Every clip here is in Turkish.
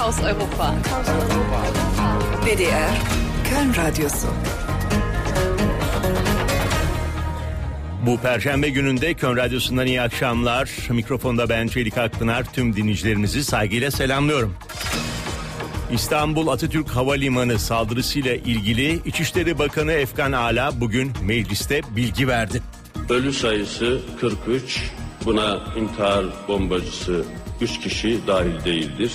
aus Europa. WDR Köln Radyosu. Bu perşembe gününde Kön Radyosu'ndan iyi akşamlar. Mikrofonda ben Çelik Akpınar. Tüm dinleyicilerimizi saygıyla selamlıyorum. İstanbul Atatürk Havalimanı saldırısıyla ilgili İçişleri Bakanı Efkan Ala bugün mecliste bilgi verdi. Ölü sayısı 43. Buna intihar bombacısı 3 kişi dahil değildir.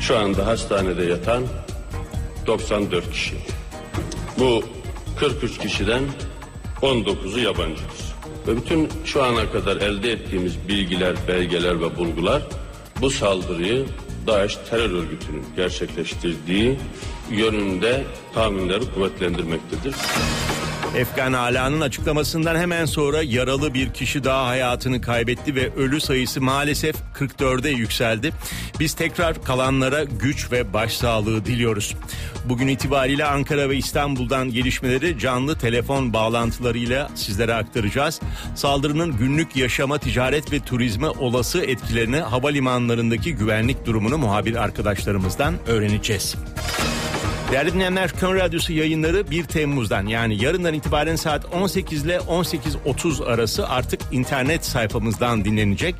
Şu anda hastanede yatan 94 kişi. Bu 43 kişiden 19'u yabancıdır. Ve bütün şu ana kadar elde ettiğimiz bilgiler, belgeler ve bulgular bu saldırıyı DAEŞ terör örgütünün gerçekleştirdiği yönünde tahminleri kuvvetlendirmektedir. Efkan Ala'nın açıklamasından hemen sonra yaralı bir kişi daha hayatını kaybetti ve ölü sayısı maalesef 44'e yükseldi. Biz tekrar kalanlara güç ve başsağlığı diliyoruz. Bugün itibariyle Ankara ve İstanbul'dan gelişmeleri canlı telefon bağlantılarıyla sizlere aktaracağız. Saldırının günlük yaşama, ticaret ve turizme olası etkilerini havalimanlarındaki güvenlik durumunu muhabir arkadaşlarımızdan öğreneceğiz. Değerli dinleyenler Kön Radyosu yayınları 1 Temmuz'dan yani yarından itibaren saat 18 ile 18.30 arası artık internet sayfamızdan dinlenecek.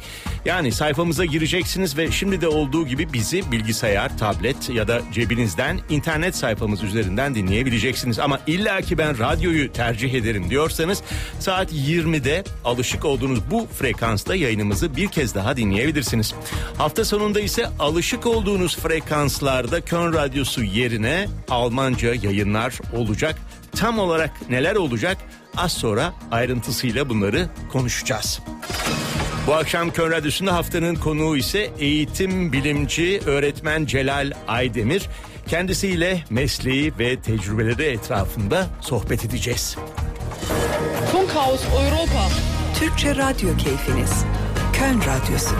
Yani sayfamıza gireceksiniz ve şimdi de olduğu gibi bizi bilgisayar, tablet ya da cebinizden internet sayfamız üzerinden dinleyebileceksiniz. Ama illa ki ben radyoyu tercih ederim diyorsanız saat 20'de alışık olduğunuz bu frekansta yayınımızı bir kez daha dinleyebilirsiniz. Hafta sonunda ise alışık olduğunuz frekanslarda Kön Radyosu yerine Almanca yayınlar olacak. Tam olarak neler olacak az sonra ayrıntısıyla bunları konuşacağız. Bu akşam Kön Radyosu'nda haftanın konuğu ise eğitim bilimci öğretmen Celal Aydemir. Kendisiyle mesleği ve tecrübeleri etrafında sohbet edeceğiz. Funkhaus Europa. Türkçe Radyo Keyfiniz. Köln Radyosu.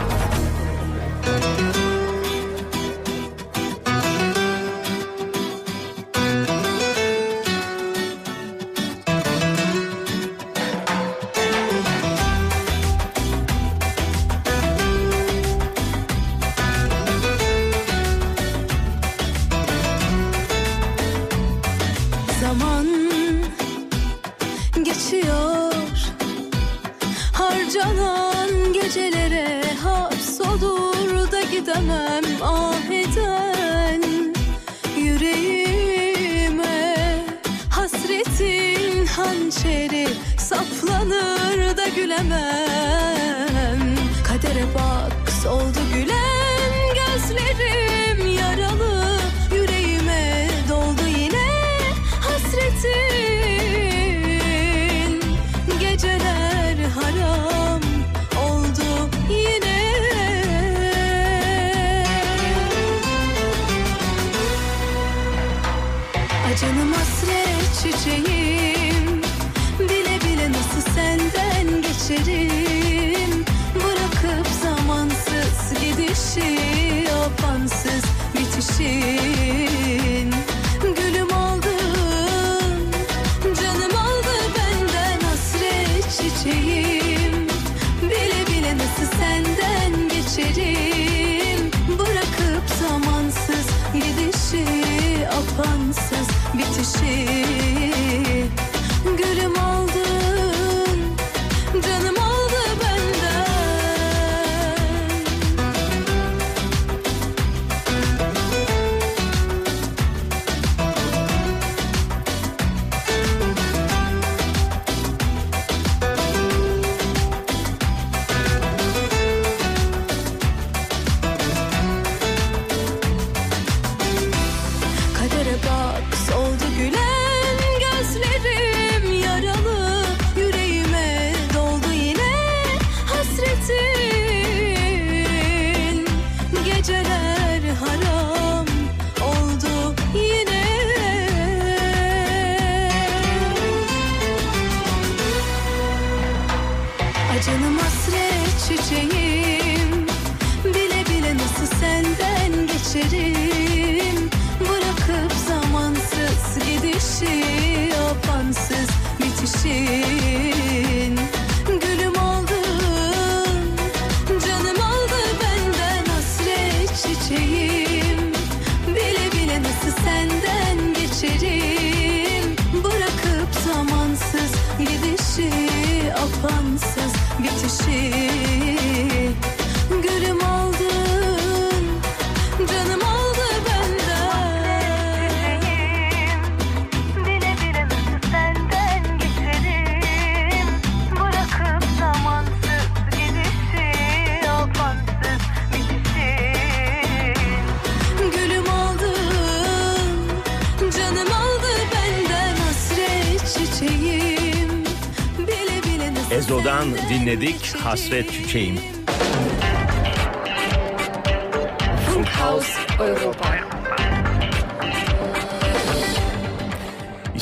心。Çiçeğim Bile bile Ezo'dan dinledik geçerim. Hasret Çiçeğim. Funkhaus Europa.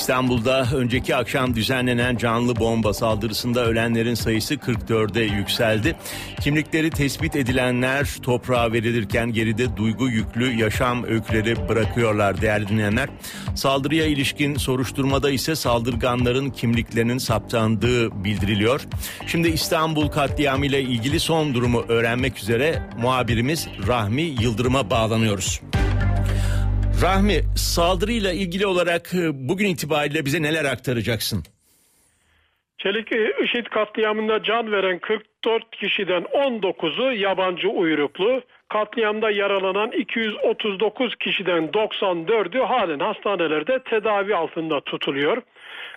İstanbul'da önceki akşam düzenlenen canlı bomba saldırısında ölenlerin sayısı 44'e yükseldi. Kimlikleri tespit edilenler toprağa verilirken geride duygu yüklü yaşam öyküleri bırakıyorlar değerli dinleyenler. Saldırıya ilişkin soruşturmada ise saldırganların kimliklerinin saptandığı bildiriliyor. Şimdi İstanbul katliamıyla ilgili son durumu öğrenmek üzere muhabirimiz Rahmi Yıldırım'a bağlanıyoruz. Rahmi saldırıyla ilgili olarak e, bugün itibariyle bize neler aktaracaksın? Çelik IŞİD katliamında can veren 44 kişiden 19'u yabancı uyruklu. Katliamda yaralanan 239 kişiden 94'ü halen hastanelerde tedavi altında tutuluyor.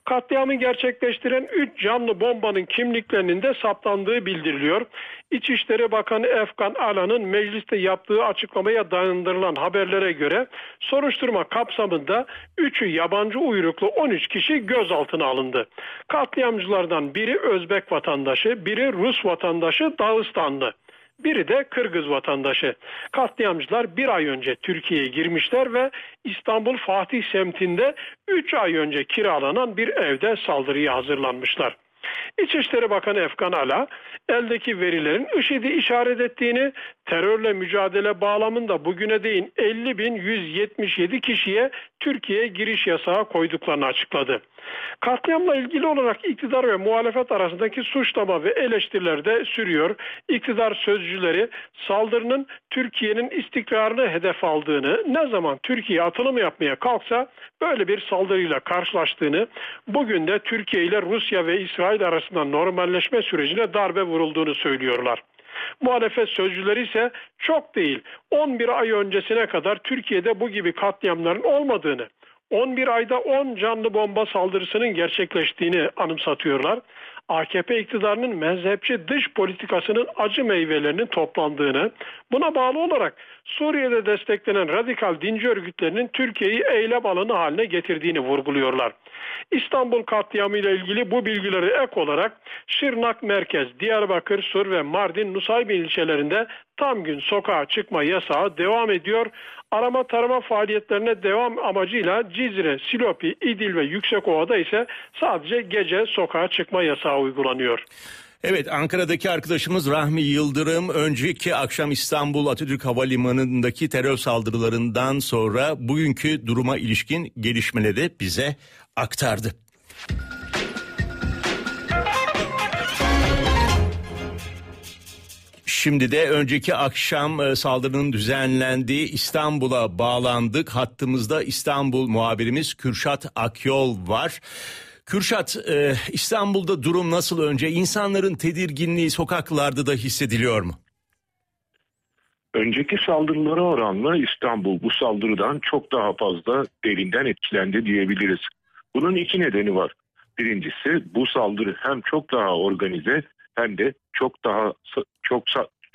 Katliamı gerçekleştiren 3 canlı bombanın kimliklerinin de saptandığı bildiriliyor. İçişleri Bakanı Efkan Alan'ın mecliste yaptığı açıklamaya dayandırılan haberlere göre soruşturma kapsamında 3'ü yabancı uyruklu 13 kişi gözaltına alındı. Katliamcılardan biri Özbek vatandaşı, biri Rus vatandaşı Dağıstanlı. Biri de Kırgız vatandaşı. Katliamcılar bir ay önce Türkiye'ye girmişler ve İstanbul Fatih semtinde 3 ay önce kiralanan bir evde saldırıya hazırlanmışlar. İçişleri Bakanı Efkan Ala eldeki verilerin IŞİD'i işaret ettiğini, terörle mücadele bağlamında bugüne değin 50.177 kişiye Türkiye'ye giriş yasağı koyduklarını açıkladı. Katliamla ilgili olarak iktidar ve muhalefet arasındaki suçlama ve eleştiriler de sürüyor. İktidar sözcüleri saldırının Türkiye'nin istikrarını hedef aldığını, ne zaman Türkiye atılım yapmaya kalksa böyle bir saldırıyla karşılaştığını, bugün de Türkiye ile Rusya ve İsrail arasında normalleşme sürecine darbe vurulduğunu söylüyorlar. Muhalefet sözcüleri ise çok değil 11 ay öncesine kadar Türkiye'de bu gibi katliamların olmadığını, 11 ayda 10 canlı bomba saldırısının gerçekleştiğini anımsatıyorlar. AKP iktidarının mezhepçi dış politikasının acı meyvelerinin toplandığını, buna bağlı olarak Suriye'de desteklenen radikal dinci örgütlerinin Türkiye'yi eylem alanı haline getirdiğini vurguluyorlar. İstanbul katliamı ile ilgili bu bilgileri ek olarak Şırnak Merkez, Diyarbakır, Sur ve Mardin Nusaybin ilçelerinde tam gün sokağa çıkma yasağı devam ediyor. Arama tarama faaliyetlerine devam amacıyla Cizre, Silopi, İdil ve Yüksekova'da ise sadece gece sokağa çıkma yasağı uygulanıyor. Evet Ankara'daki arkadaşımız Rahmi Yıldırım önceki akşam İstanbul Atatürk Havalimanı'ndaki terör saldırılarından sonra bugünkü duruma ilişkin gelişmeleri bize aktardı. Şimdi de önceki akşam e, saldırının düzenlendiği İstanbul'a bağlandık. Hattımızda İstanbul muhabirimiz Kürşat Akyol var. Kürşat, e, İstanbul'da durum nasıl önce? İnsanların tedirginliği sokaklarda da hissediliyor mu? Önceki saldırılara oranla İstanbul bu saldırıdan çok daha fazla derinden etkilendi diyebiliriz. Bunun iki nedeni var. Birincisi bu saldırı hem çok daha organize hem de çok daha çok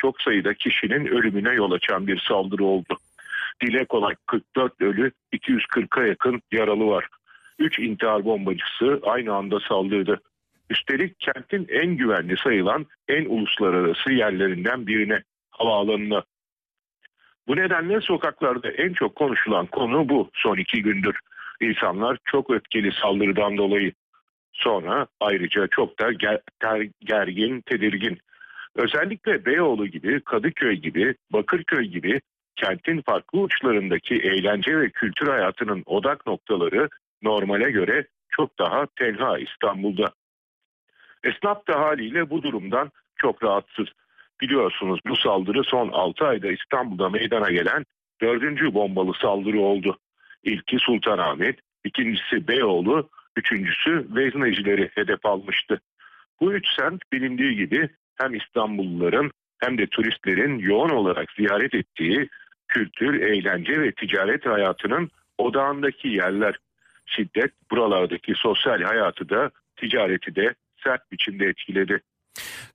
çok sayıda kişinin ölümüne yol açan bir saldırı oldu. Dile kolay 44 ölü 240'a yakın yaralı var. 3 intihar bombacısı aynı anda saldırdı. Üstelik kentin en güvenli sayılan en uluslararası yerlerinden birine havaalanına. Bu nedenle sokaklarda en çok konuşulan konu bu son iki gündür. İnsanlar çok öfkeli saldırıdan dolayı. Sonra ayrıca çok da ger, ger, gergin, tedirgin. Özellikle Beyoğlu gibi, Kadıköy gibi, Bakırköy gibi kentin farklı uçlarındaki eğlence ve kültür hayatının odak noktaları normale göre çok daha tenha İstanbul'da. Esnaf da haliyle bu durumdan çok rahatsız. Biliyorsunuz bu saldırı son 6 ayda İstanbul'da meydana gelen dördüncü bombalı saldırı oldu. İlki Sultanahmet, ikincisi Beyoğlu, üçüncüsü Veznecileri hedef almıştı. Bu üç semt bilindiği gibi hem İstanbulluların hem de turistlerin yoğun olarak ziyaret ettiği kültür, eğlence ve ticaret hayatının odağındaki yerler. Şiddet buralardaki sosyal hayatı da ticareti de sert biçimde etkiledi.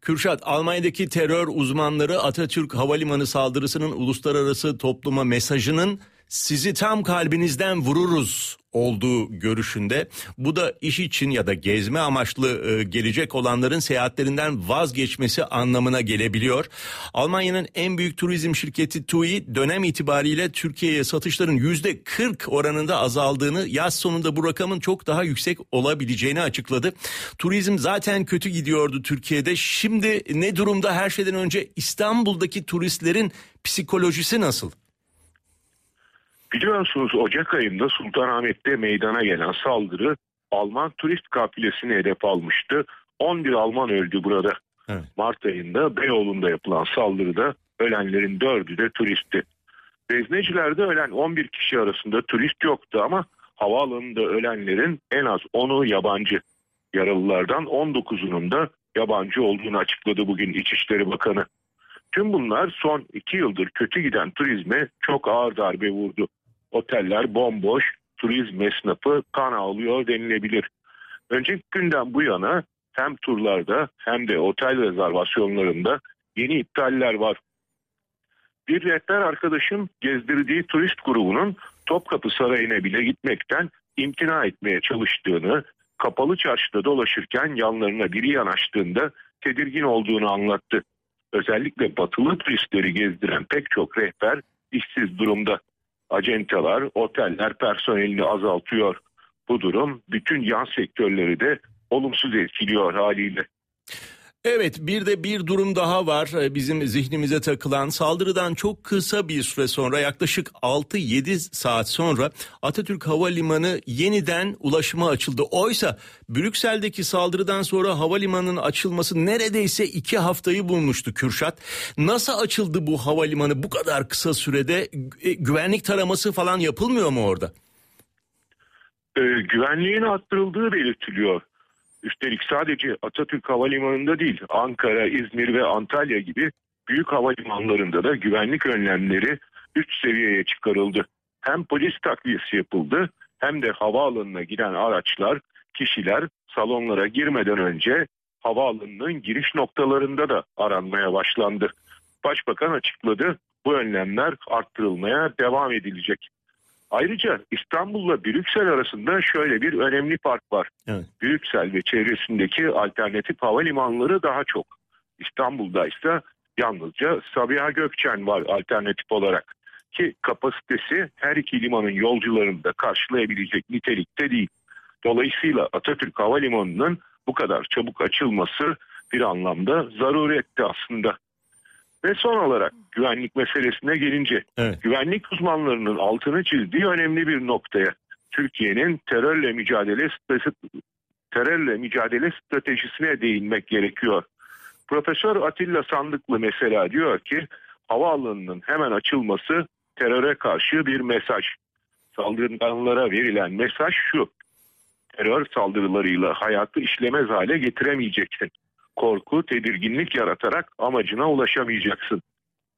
Kürşat, Almanya'daki terör uzmanları Atatürk Havalimanı saldırısının uluslararası topluma mesajının sizi tam kalbinizden vururuz olduğu görüşünde. Bu da iş için ya da gezme amaçlı e, gelecek olanların seyahatlerinden vazgeçmesi anlamına gelebiliyor. Almanya'nın en büyük turizm şirketi TUI dönem itibariyle Türkiye'ye satışların yüzde 40 oranında azaldığını yaz sonunda bu rakamın çok daha yüksek olabileceğini açıkladı. Turizm zaten kötü gidiyordu Türkiye'de. Şimdi ne durumda her şeyden önce İstanbul'daki turistlerin psikolojisi nasıl? Biliyorsunuz Ocak ayında Sultanahmet'te meydana gelen saldırı Alman turist kafilesini hedef almıştı. 11 Alman öldü burada. Evet. Mart ayında Beyoğlu'nda yapılan saldırıda ölenlerin dördü de turistti. Vezneciler'de ölen 11 kişi arasında turist yoktu ama havaalanında ölenlerin en az 10'u yabancı. Yaralılardan 19'unun da yabancı olduğunu açıkladı bugün İçişleri Bakanı. Tüm bunlar son iki yıldır kötü giden turizme çok ağır darbe vurdu. Oteller bomboş, turizm esnafı kan ağlıyor denilebilir. Önceki günden bu yana hem turlarda hem de otel rezervasyonlarında yeni iptaller var. Bir rehber arkadaşım gezdirdiği turist grubunun Topkapı Sarayı'na bile gitmekten imtina etmeye çalıştığını, kapalı çarşıda dolaşırken yanlarına biri yanaştığında tedirgin olduğunu anlattı. Özellikle batılı turistleri gezdiren pek çok rehber işsiz durumda. Acentalar, oteller personelini azaltıyor. Bu durum bütün yan sektörleri de olumsuz etkiliyor haliyle. Evet bir de bir durum daha var Ee, bizim zihnimize takılan saldırıdan çok kısa bir süre sonra yaklaşık 6-7 saat sonra Atatürk Havalimanı yeniden ulaşıma açıldı. Oysa Brüksel'deki saldırıdan sonra havalimanının açılması neredeyse iki haftayı bulmuştu Kürşat. Nasıl açıldı bu havalimanı bu kadar kısa sürede E, güvenlik taraması falan yapılmıyor mu orada? Ee, güvenliğin arttırıldığı belirtiliyor. Üstelik sadece Atatürk Havalimanı'nda değil Ankara, İzmir ve Antalya gibi büyük havalimanlarında da güvenlik önlemleri üst seviyeye çıkarıldı. Hem polis takviyesi yapıldı hem de havaalanına giden araçlar, kişiler salonlara girmeden önce havaalanının giriş noktalarında da aranmaya başlandı. Başbakan açıkladı bu önlemler arttırılmaya devam edilecek. Ayrıca İstanbul'la Brüksel arasında şöyle bir önemli fark var. Evet. Brüksel ve çevresindeki alternatif havalimanları daha çok. İstanbul'da ise yalnızca Sabiha Gökçen var alternatif olarak. Ki kapasitesi her iki limanın yolcularını da karşılayabilecek nitelikte değil. Dolayısıyla Atatürk Havalimanı'nın bu kadar çabuk açılması bir anlamda zaruretti aslında. Ve son olarak güvenlik meselesine gelince Evet. güvenlik uzmanlarının altını çizdiği önemli bir noktaya Türkiye'nin terörle mücadele terörle mücadele stratejisine değinmek gerekiyor. Profesör Atilla Sandıklı mesela diyor ki havaalanının hemen açılması teröre karşı bir mesaj. Saldırganlara verilen mesaj şu. Terör saldırılarıyla hayatı işlemez hale getiremeyeceksin. Korku, tedirginlik yaratarak amacına ulaşamayacaksın.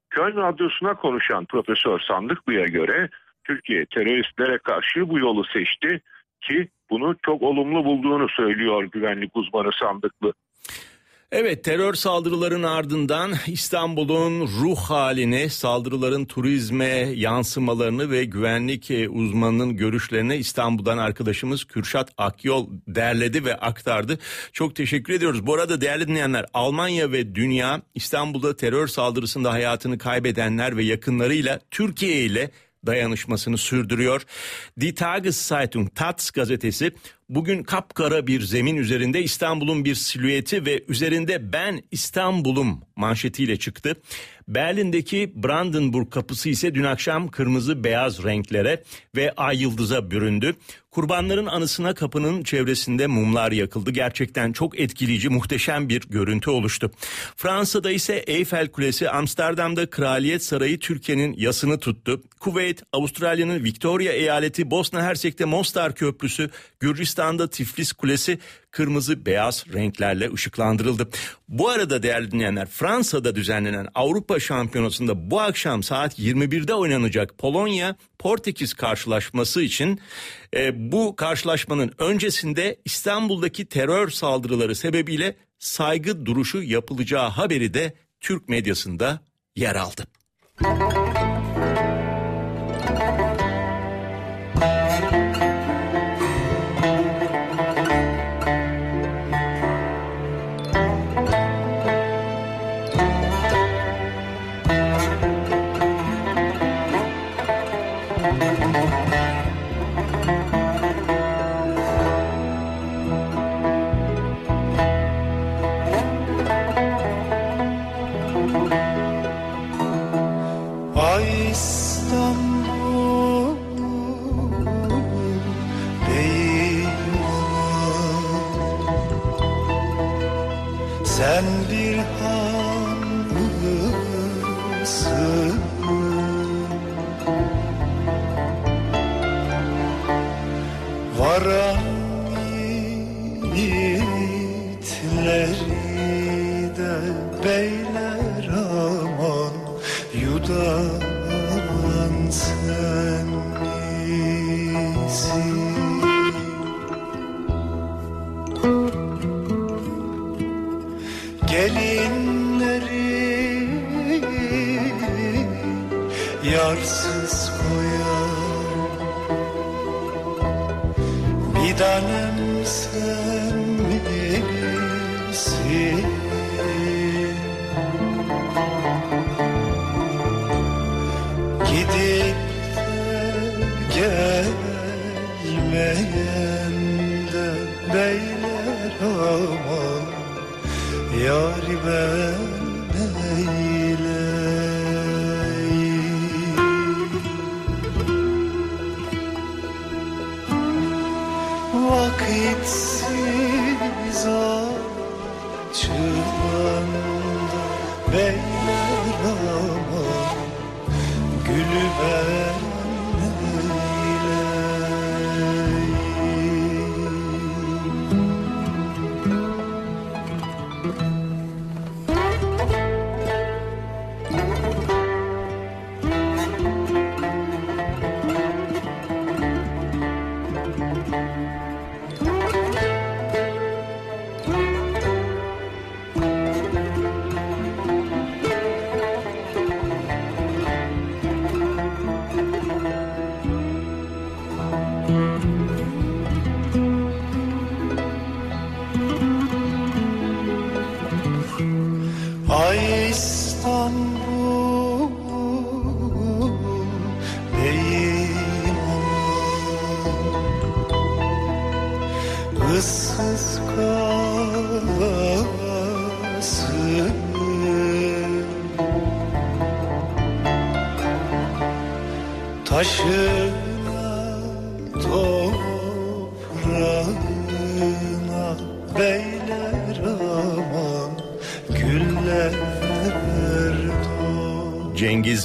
Köln Radyosu'na konuşan Profesör Sandıklı'ya göre Türkiye teröristlere karşı bu yolu seçti ki bunu çok olumlu bulduğunu söylüyor güvenlik uzmanı Sandıklı. Evet terör saldırıların ardından İstanbul'un ruh halini, saldırıların turizme yansımalarını ve güvenlik e, uzmanının görüşlerini İstanbul'dan arkadaşımız Kürşat Akyol derledi ve aktardı. Çok teşekkür ediyoruz. Bu arada değerli dinleyenler Almanya ve dünya İstanbul'da terör saldırısında hayatını kaybedenler ve yakınlarıyla Türkiye ile dayanışmasını sürdürüyor. Die Tageszeitung Taz gazetesi bugün kapkara bir zemin üzerinde İstanbul'un bir silüeti ve üzerinde ben İstanbul'um manşetiyle çıktı. Berlin'deki Brandenburg kapısı ise dün akşam kırmızı beyaz renklere ve ay yıldıza büründü. Kurbanların anısına kapının çevresinde mumlar yakıldı. Gerçekten çok etkileyici, muhteşem bir görüntü oluştu. Fransa'da ise Eyfel Kulesi, Amsterdam'da Kraliyet Sarayı Türkiye'nin yasını tuttu. Kuveyt, Avustralya'nın Victoria eyaleti, Bosna Hersek'te Mostar Köprüsü, Gürcistan Yunanistan'da Tiflis Kulesi kırmızı beyaz renklerle ışıklandırıldı. Bu arada değerli dinleyenler Fransa'da düzenlenen Avrupa Şampiyonası'nda bu akşam saat 21'de oynanacak Polonya Portekiz karşılaşması için e, bu karşılaşmanın öncesinde İstanbul'daki terör saldırıları sebebiyle saygı duruşu yapılacağı haberi de Türk medyasında yer aldı. Yar ben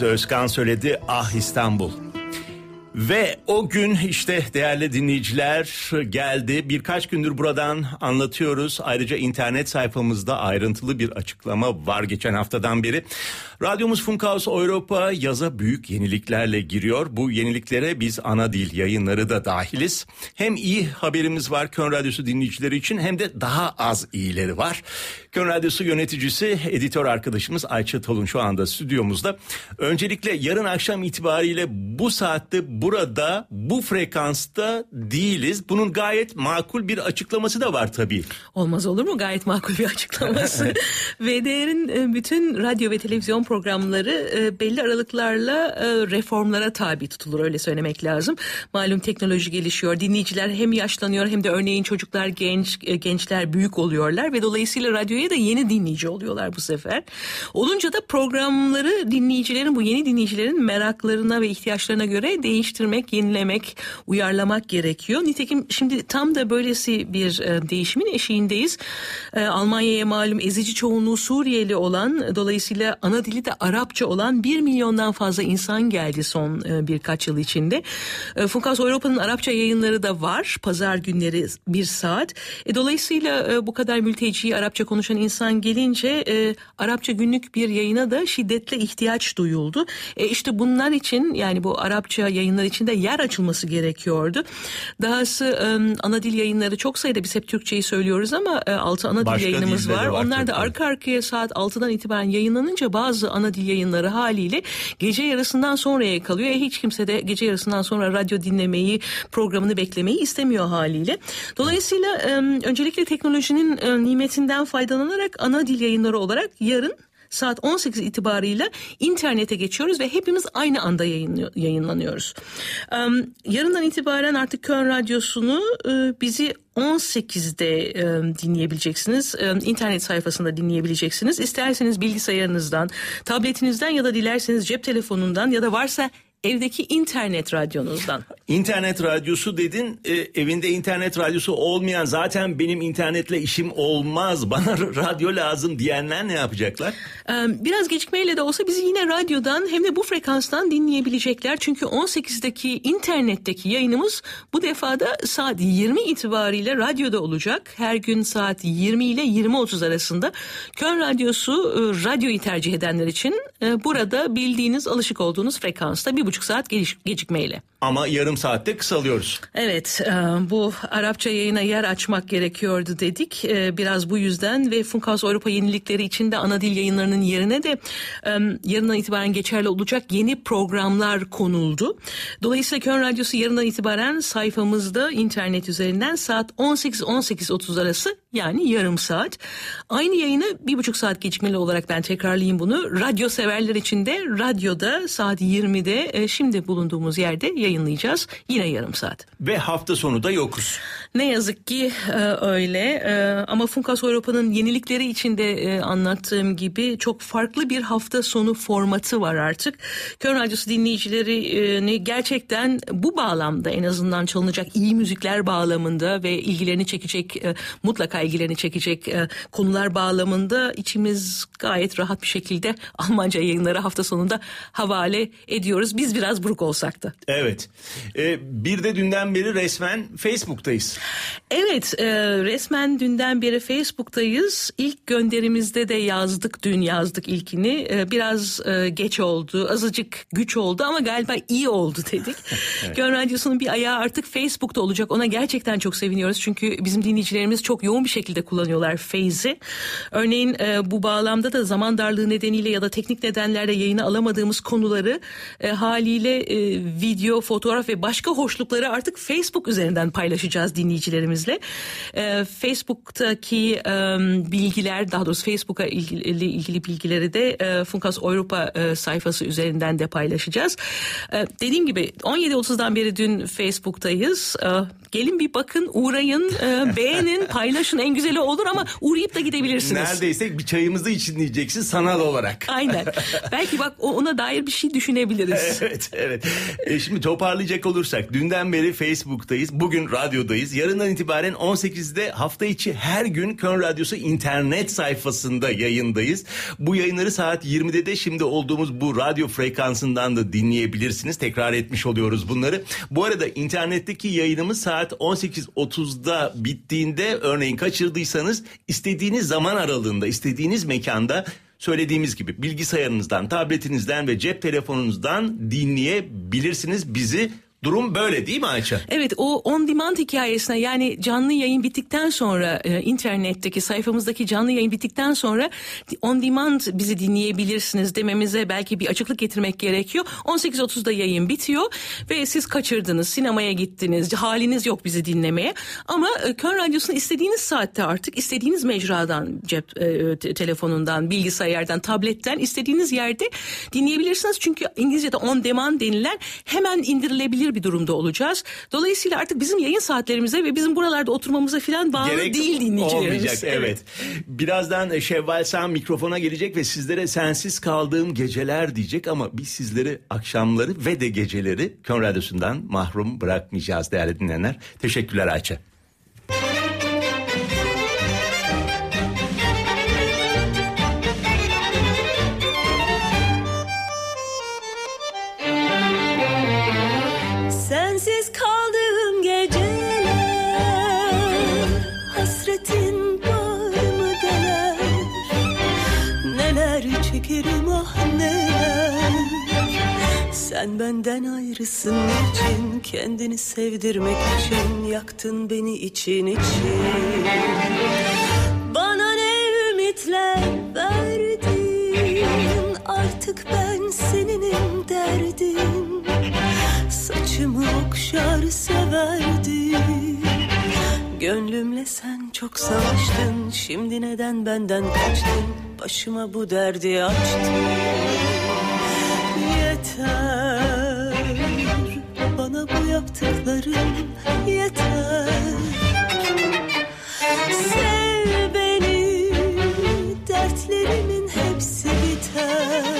Cengiz Özkan söyledi Ah İstanbul. Ve o gün işte değerli dinleyiciler geldi. Birkaç gündür buradan anlatıyoruz. Ayrıca internet sayfamızda ayrıntılı bir açıklama var geçen haftadan beri. Radyomuz Funkhaus Europa yaza büyük yeniliklerle giriyor. Bu yeniliklere biz ana dil yayınları da dahiliz. Hem iyi haberimiz var Kön Radyosu dinleyicileri için hem de daha az iyileri var. Kön Radyosu yöneticisi, editör arkadaşımız Ayça Tolun şu anda stüdyomuzda. Öncelikle yarın akşam itibariyle bu saatte burada bu frekansta değiliz. Bunun gayet makul bir açıklaması da var tabii. Olmaz olur mu? Gayet makul bir açıklaması. VDR'in e, bütün radyo ve televizyon programları e, belli aralıklarla e, reformlara tabi tutulur öyle söylemek lazım. Malum teknoloji gelişiyor. Dinleyiciler hem yaşlanıyor hem de örneğin çocuklar genç e, gençler büyük oluyorlar ve dolayısıyla radyoya da yeni dinleyici oluyorlar bu sefer. Olunca da programları dinleyicilerin bu yeni dinleyicilerin meraklarına ve ihtiyaçlarına göre değiştirmek, yenilemek, uyarlamak gerekiyor. Nitekim şimdi tam da böylesi bir e, değişimin eşiğindeyiz. E, Almanya'ya malum ezici çoğunluğu Suriyeli olan dolayısıyla ana dili dili de Arapça olan 1 milyondan fazla insan geldi son e, birkaç yıl içinde. E, Funkas Avrupa'nın Arapça yayınları da var. Pazar günleri bir saat. E, dolayısıyla e, bu kadar mülteci Arapça konuşan insan gelince e, Arapça günlük bir yayına da şiddetle ihtiyaç duyuldu. E, işte bunlar için yani bu Arapça yayınlar için de yer açılması gerekiyordu. Dahası e, ana dil yayınları çok sayıda biz hep Türkçeyi söylüyoruz ama e, altı ana Başka dil yayınımız var. var Onlar da arka arkaya saat 6'dan itibaren yayınlanınca bazı ana dil yayınları haliyle gece yarısından sonraya kalıyor. E, hiç kimse de gece yarısından sonra radyo dinlemeyi, programını beklemeyi istemiyor haliyle. Dolayısıyla öncelikle teknolojinin nimetinden faydalanarak ana dil yayınları olarak yarın saat 18 itibarıyla internete geçiyoruz ve hepimiz aynı anda yayınlanıyoruz. Yarından itibaren artık Köln Radyosu'nu e, bizi 18'de e, dinleyebileceksiniz. E, internet sayfasında dinleyebileceksiniz. İsterseniz bilgisayarınızdan, tabletinizden ya da dilerseniz cep telefonundan ya da varsa evdeki internet radyonuzdan. İnternet radyosu dedin e, evinde internet radyosu olmayan zaten benim internetle işim olmaz bana radyo lazım diyenler ne yapacaklar? Ee, Biraz gecikmeyle de olsa bizi yine radyodan hem de bu frekanstan dinleyebilecekler. Çünkü 18'deki internetteki yayınımız bu defada saat 20 itibariyle radyoda olacak. Her gün saat 20 ile 20.30 arasında. Köln Radyosu e, radyoyu tercih edenler için e, burada bildiğiniz alışık olduğunuz frekansta bir buçuk saat geliş- gecikmeyle. Ama yarım saatte kısalıyoruz. Evet, e, bu Arapça yayına yer açmak gerekiyordu dedik. E, Biraz bu yüzden ve Funkhaus Avrupa yenilikleri içinde ana dil yayınlarının yerine de e, yarından itibaren geçerli olacak yeni programlar konuldu. Dolayısıyla Köln Radyosu yarından itibaren sayfamızda internet üzerinden saat 18-18.30 arası yani yarım saat. Aynı yayını bir buçuk saat gecikmeli olarak ben tekrarlayayım bunu. Radyo severler için de radyoda saat 20'de e, şimdi bulunduğumuz yerde yayınlayacağız. Yine yarım saat. Ve hafta sonu da yokuz. Ne yazık ki e, öyle e, ama Funkas Avrupa'nın yenilikleri içinde e, anlattığım gibi çok farklı bir hafta sonu formatı var artık. Köln Radyosu dinleyicilerini gerçekten bu bağlamda en azından çalınacak iyi müzikler bağlamında ve ilgilerini çekecek e, mutlaka ilgilerini çekecek e, konular bağlamında içimiz gayet rahat bir şekilde Almanca yayınları hafta sonunda havale ediyoruz. Biz biraz buruk olsak da. Evet. E, bir de dünden beri resmen Facebook'tayız. Evet e, resmen dünden beri Facebook'tayız. İlk gönderimizde de yazdık dün yazdık ilkini. E, biraz e, geç oldu azıcık güç oldu ama galiba iyi oldu dedik. Gön Radyosu'nun bir ayağı artık Facebook'ta olacak. Ona gerçekten çok seviniyoruz. Çünkü bizim dinleyicilerimiz çok yoğun bir şekilde kullanıyorlar Face'i. Örneğin e, bu bağlamda da zaman darlığı nedeniyle ya da teknik nedenlerle yayına alamadığımız konuları e, haliyle e, video, fotoğraf ve başka hoşlukları artık Facebook üzerinden paylaşacağız dinleyicilerimizle. E, Facebook'taki e, bilgiler daha doğrusu Facebook'a ilgili, ilgili bilgileri de e, Funkas Avrupa e, sayfası üzerinden de paylaşacağız. E, dediğim gibi 17.30'dan beri dün Facebook'tayız. E, gelin bir bakın uğrayın e, beğenin paylaşın en güzeli olur ama uğrayıp da gidebilirsiniz. Neredeyse bir çayımızı için diyeceksin sanal olarak. Aynen. Belki bak ona dair bir şey düşünebiliriz. Evet evet. E, şimdi toparlayacak olursak dünden beri Facebook'tayız. Bugün radyodayız. Yarından itibaren 18'de hafta içi her gün Köln Radyosu internet sayfasında yayındayız. Bu yayınları saat 20'de de şimdi olduğumuz bu radyo frekansından da dinleyebilirsiniz. Tekrar etmiş oluyoruz bunları. Bu arada internetteki yayınımız saat 18.30'da bittiğinde örneğin kaçırdıysanız istediğiniz zaman aralığında, istediğiniz mekanda söylediğimiz gibi bilgisayarınızdan, tabletinizden ve cep telefonunuzdan dinleyebilirsiniz bizi. Durum böyle değil mi Ayça? Evet o on demand hikayesine yani canlı yayın bittikten sonra e, internetteki sayfamızdaki canlı yayın bittikten sonra on demand bizi dinleyebilirsiniz dememize belki bir açıklık getirmek gerekiyor. 18.30'da yayın bitiyor ve siz kaçırdınız sinemaya gittiniz haliniz yok bizi dinlemeye ama e, Köln Radyosu'nu istediğiniz saatte artık istediğiniz mecradan cep e, te- telefonundan bilgisayardan tabletten istediğiniz yerde dinleyebilirsiniz çünkü İngilizce'de on demand denilen hemen indirilebilir bir durumda olacağız. Dolayısıyla artık bizim yayın saatlerimize ve bizim buralarda oturmamıza falan bağlı Gerek değil dinleyicilerimiz. olmayacak evet. Birazdan e, Şevval Sam mikrofona gelecek ve sizlere sensiz kaldığım geceler diyecek ama biz sizleri akşamları ve de geceleri Kön Radyosu'ndan mahrum bırakmayacağız değerli dinleyenler. Teşekkürler Ayça. Sen benden ayrısın için Kendini sevdirmek için Yaktın beni için için. Bana ne ümitler verdin? Artık ben seninim derdin. Saçımı okşar severdin. Gönlümle sen çok savaştın. Şimdi neden benden kaçtın? Başıma bu derdi açtın Yeter. Bana bu yaptıkların yeter. Sev beni Dertlerimin hepsi biter.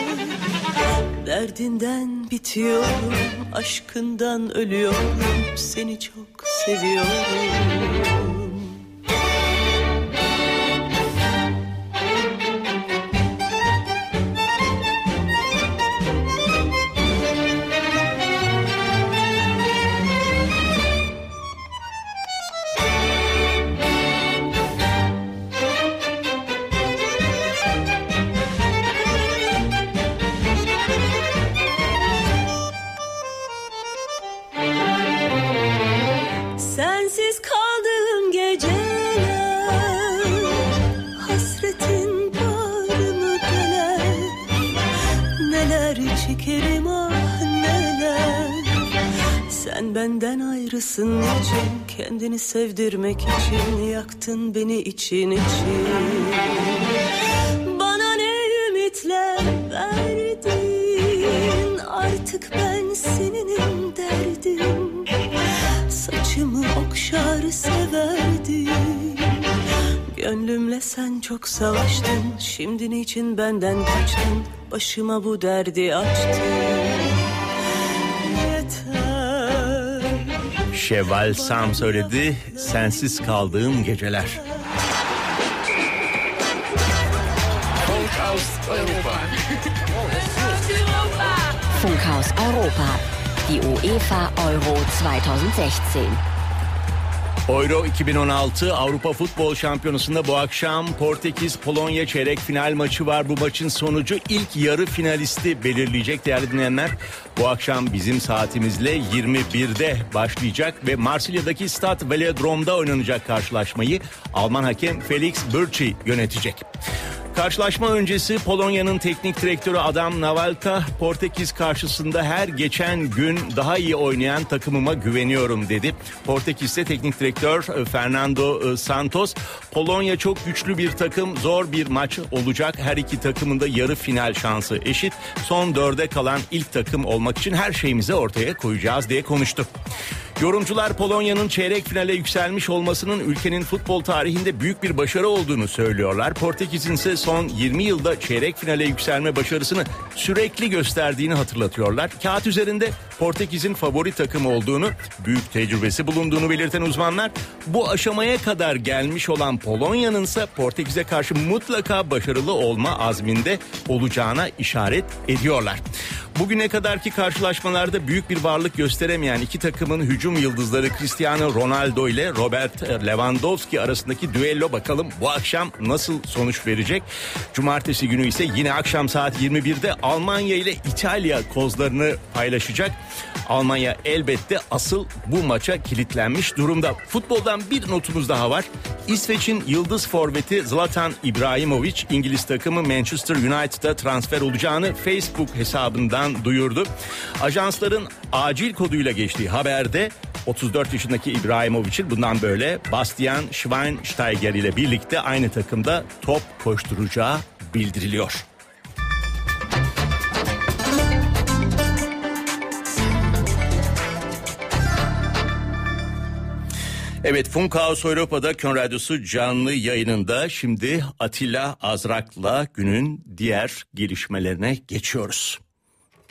Derdinden bitiyorum Aşkından ölüyorum. Seni çok seviyorum için Kendini sevdirmek için Yaktın beni için için. Bana ne ümitler verdin? Artık ben seninim derdim. Saçımı okşar severdin. Gönlümle sen çok savaştın. Şimdi niçin benden kaçtın? Başıma bu derdi açtın Şevval Sam söyledi. Sensiz kaldığım geceler. Funkhaus Europa. Funkhaus Europa. Die UEFA Euro 2016. Euro 2016 Avrupa Futbol Şampiyonası'nda bu akşam Portekiz Polonya çeyrek final maçı var. Bu maçın sonucu ilk yarı finalisti belirleyecek değerli dinleyenler. Bu akşam bizim saatimizle 21'de başlayacak ve Marsilya'daki Stad Velodrom'da oynanacak karşılaşmayı Alman hakem Felix Burci yönetecek. Karşılaşma öncesi Polonya'nın teknik direktörü Adam Navalka Portekiz karşısında her geçen gün daha iyi oynayan takımıma güveniyorum dedi. Portekiz'te teknik direktör Fernando Santos Polonya çok güçlü bir takım zor bir maç olacak. Her iki takımın da yarı final şansı eşit. Son dörde kalan ilk takım olmak için her şeyimizi ortaya koyacağız diye konuştu. Yorumcular Polonya'nın çeyrek finale yükselmiş olmasının ülkenin futbol tarihinde büyük bir başarı olduğunu söylüyorlar. Portekiz'in ise son 20 yılda çeyrek finale yükselme başarısını sürekli gösterdiğini hatırlatıyorlar. Kağıt üzerinde Portekiz'in favori takım olduğunu, büyük tecrübesi bulunduğunu belirten uzmanlar bu aşamaya kadar gelmiş olan Polonya'nın ise Portekiz'e karşı mutlaka başarılı olma azminde olacağına işaret ediyorlar. Bugüne kadarki karşılaşmalarda büyük bir varlık gösteremeyen iki takımın hücum yıldızları Cristiano Ronaldo ile Robert Lewandowski arasındaki düello bakalım bu akşam nasıl sonuç verecek? Cumartesi günü ise yine akşam saat 21'de Almanya ile İtalya kozlarını paylaşacak. Almanya elbette asıl bu maça kilitlenmiş durumda. Futboldan bir notumuz daha var. İsveç'in yıldız forveti Zlatan İbrahimovic İngiliz takımı Manchester United'a transfer olacağını Facebook hesabından duyurdu. Ajansların acil koduyla geçtiği haberde 34 yaşındaki İbrahimovic'in bundan böyle Bastian Schweinsteiger ile birlikte aynı takımda top koşturacağı bildiriliyor. Evet Funkhaus Avrupa'da Kön Radyosu canlı yayınında şimdi Atilla Azrak'la günün diğer gelişmelerine geçiyoruz.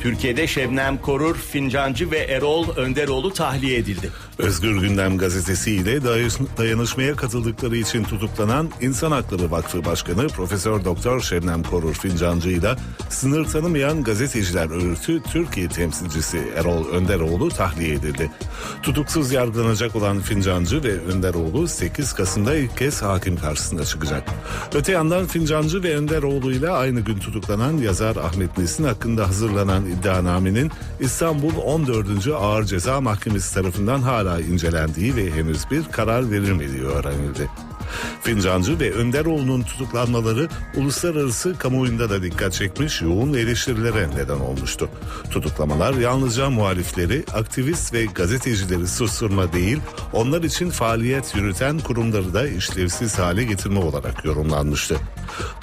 Türkiye'de Şebnem Korur, Fincancı ve Erol Önderoğlu tahliye edildi. Özgür Gündem gazetesi ile dayanış- dayanışmaya katıldıkları için tutuklanan İnsan Hakları Vakfı Başkanı Profesör Doktor Şebnem Korur Fincancı ile sınır tanımayan gazeteciler örgütü Türkiye temsilcisi Erol Önderoğlu tahliye edildi. Tutuksuz yargılanacak olan Fincancı ve Önderoğlu 8 Kasım'da ilk kez hakim karşısına çıkacak. Öte yandan Fincancı ve Önderoğlu ile aynı gün tutuklanan yazar Ahmet Nesin hakkında hazırlanan iddianamenin İstanbul 14. Ağır Ceza Mahkemesi tarafından hala incelendiği ve henüz bir karar verilmediği öğrenildi. Fincancı ve Önderoğlu'nun tutuklanmaları uluslararası kamuoyunda da dikkat çekmiş yoğun eleştirilere neden olmuştu. Tutuklamalar yalnızca muhalifleri, aktivist ve gazetecileri susturma değil, onlar için faaliyet yürüten kurumları da işlevsiz hale getirme olarak yorumlanmıştı.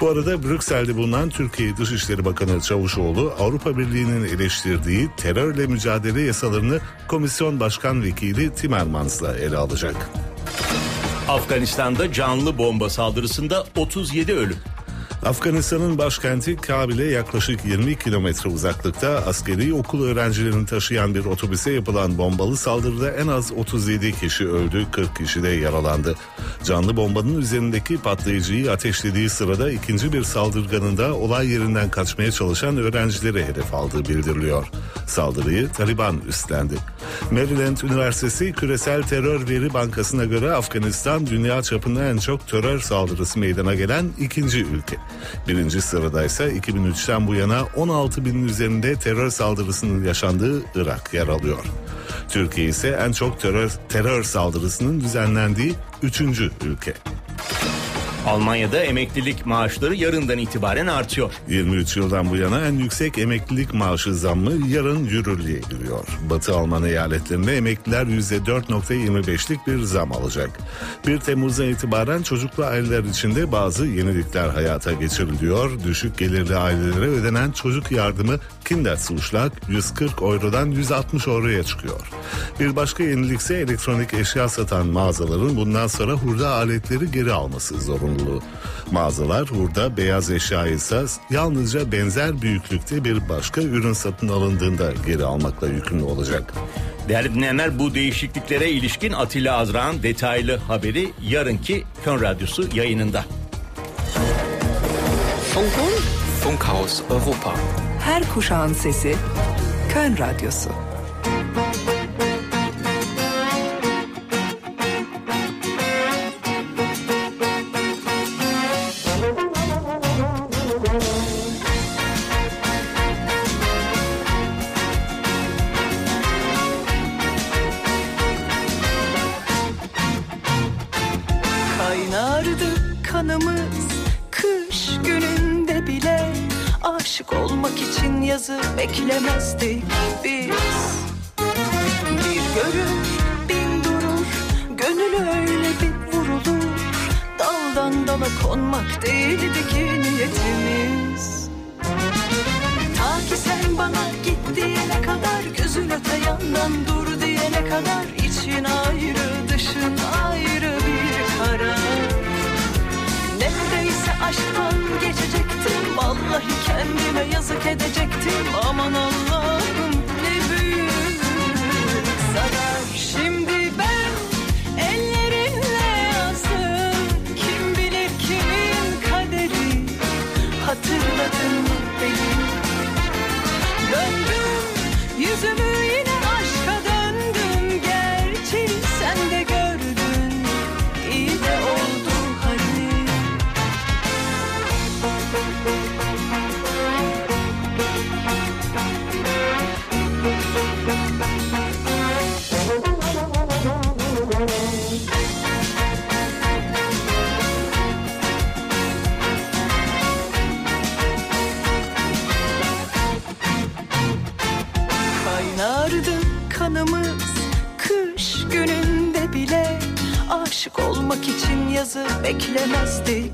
Bu arada Brüksel'de bulunan Türkiye Dışişleri Bakanı Çavuşoğlu Avrupa Birliği'nin eleştirdiği terörle mücadele yasalarını Komisyon Başkan Vekili Timmermans'la ele alacak. Afganistan'da canlı bomba saldırısında 37 ölüm. Afganistan'ın başkenti Kabil'e yaklaşık 20 kilometre uzaklıkta askeri okul öğrencilerini taşıyan bir otobüse yapılan bombalı saldırıda en az 37 kişi öldü, 40 kişi de yaralandı. Canlı bombanın üzerindeki patlayıcıyı ateşlediği sırada ikinci bir saldırganın da olay yerinden kaçmaya çalışan öğrencileri hedef aldığı bildiriliyor. Saldırıyı Taliban üstlendi. Maryland Üniversitesi Küresel Terör Veri Bankası'na göre Afganistan dünya çapında en çok terör saldırısı meydana gelen ikinci ülke. Birinci sırada ise 2003'ten bu yana 16 binin üzerinde terör saldırısının yaşandığı Irak yer alıyor. Türkiye ise en çok terör, terör saldırısının düzenlendiği üçüncü ülke. Almanya'da emeklilik maaşları yarından itibaren artıyor. 23 yıldan bu yana en yüksek emeklilik maaşı zammı yarın yürürlüğe giriyor. Batı Alman eyaletlerinde emekliler %4.25'lik bir zam alacak. 1 Temmuz'dan itibaren çocuklu aileler için de bazı yenilikler hayata geçiriliyor. Düşük gelirli ailelere ödenen çocuk yardımı Kinderzuschlag 140 eurodan 160 euroya çıkıyor. Bir başka yenilik ise elektronik eşya satan mağazaların bundan sonra hurda aletleri geri alması zorunluluğu. Mağazalar hurda beyaz eşya ise yalnızca benzer büyüklükte bir başka ürün satın alındığında geri almakla yükümlü olacak. Değerli dinleyenler bu değişikliklere ilişkin Atilla Azra'nın detaylı haberi yarınki Kön Radyosu yayınında. Funkon, Funkhaus Europa. her kuşağın sesi, Köln Radyosu. Ele aime yazık edecektim. Aman Allah'ım Majesty.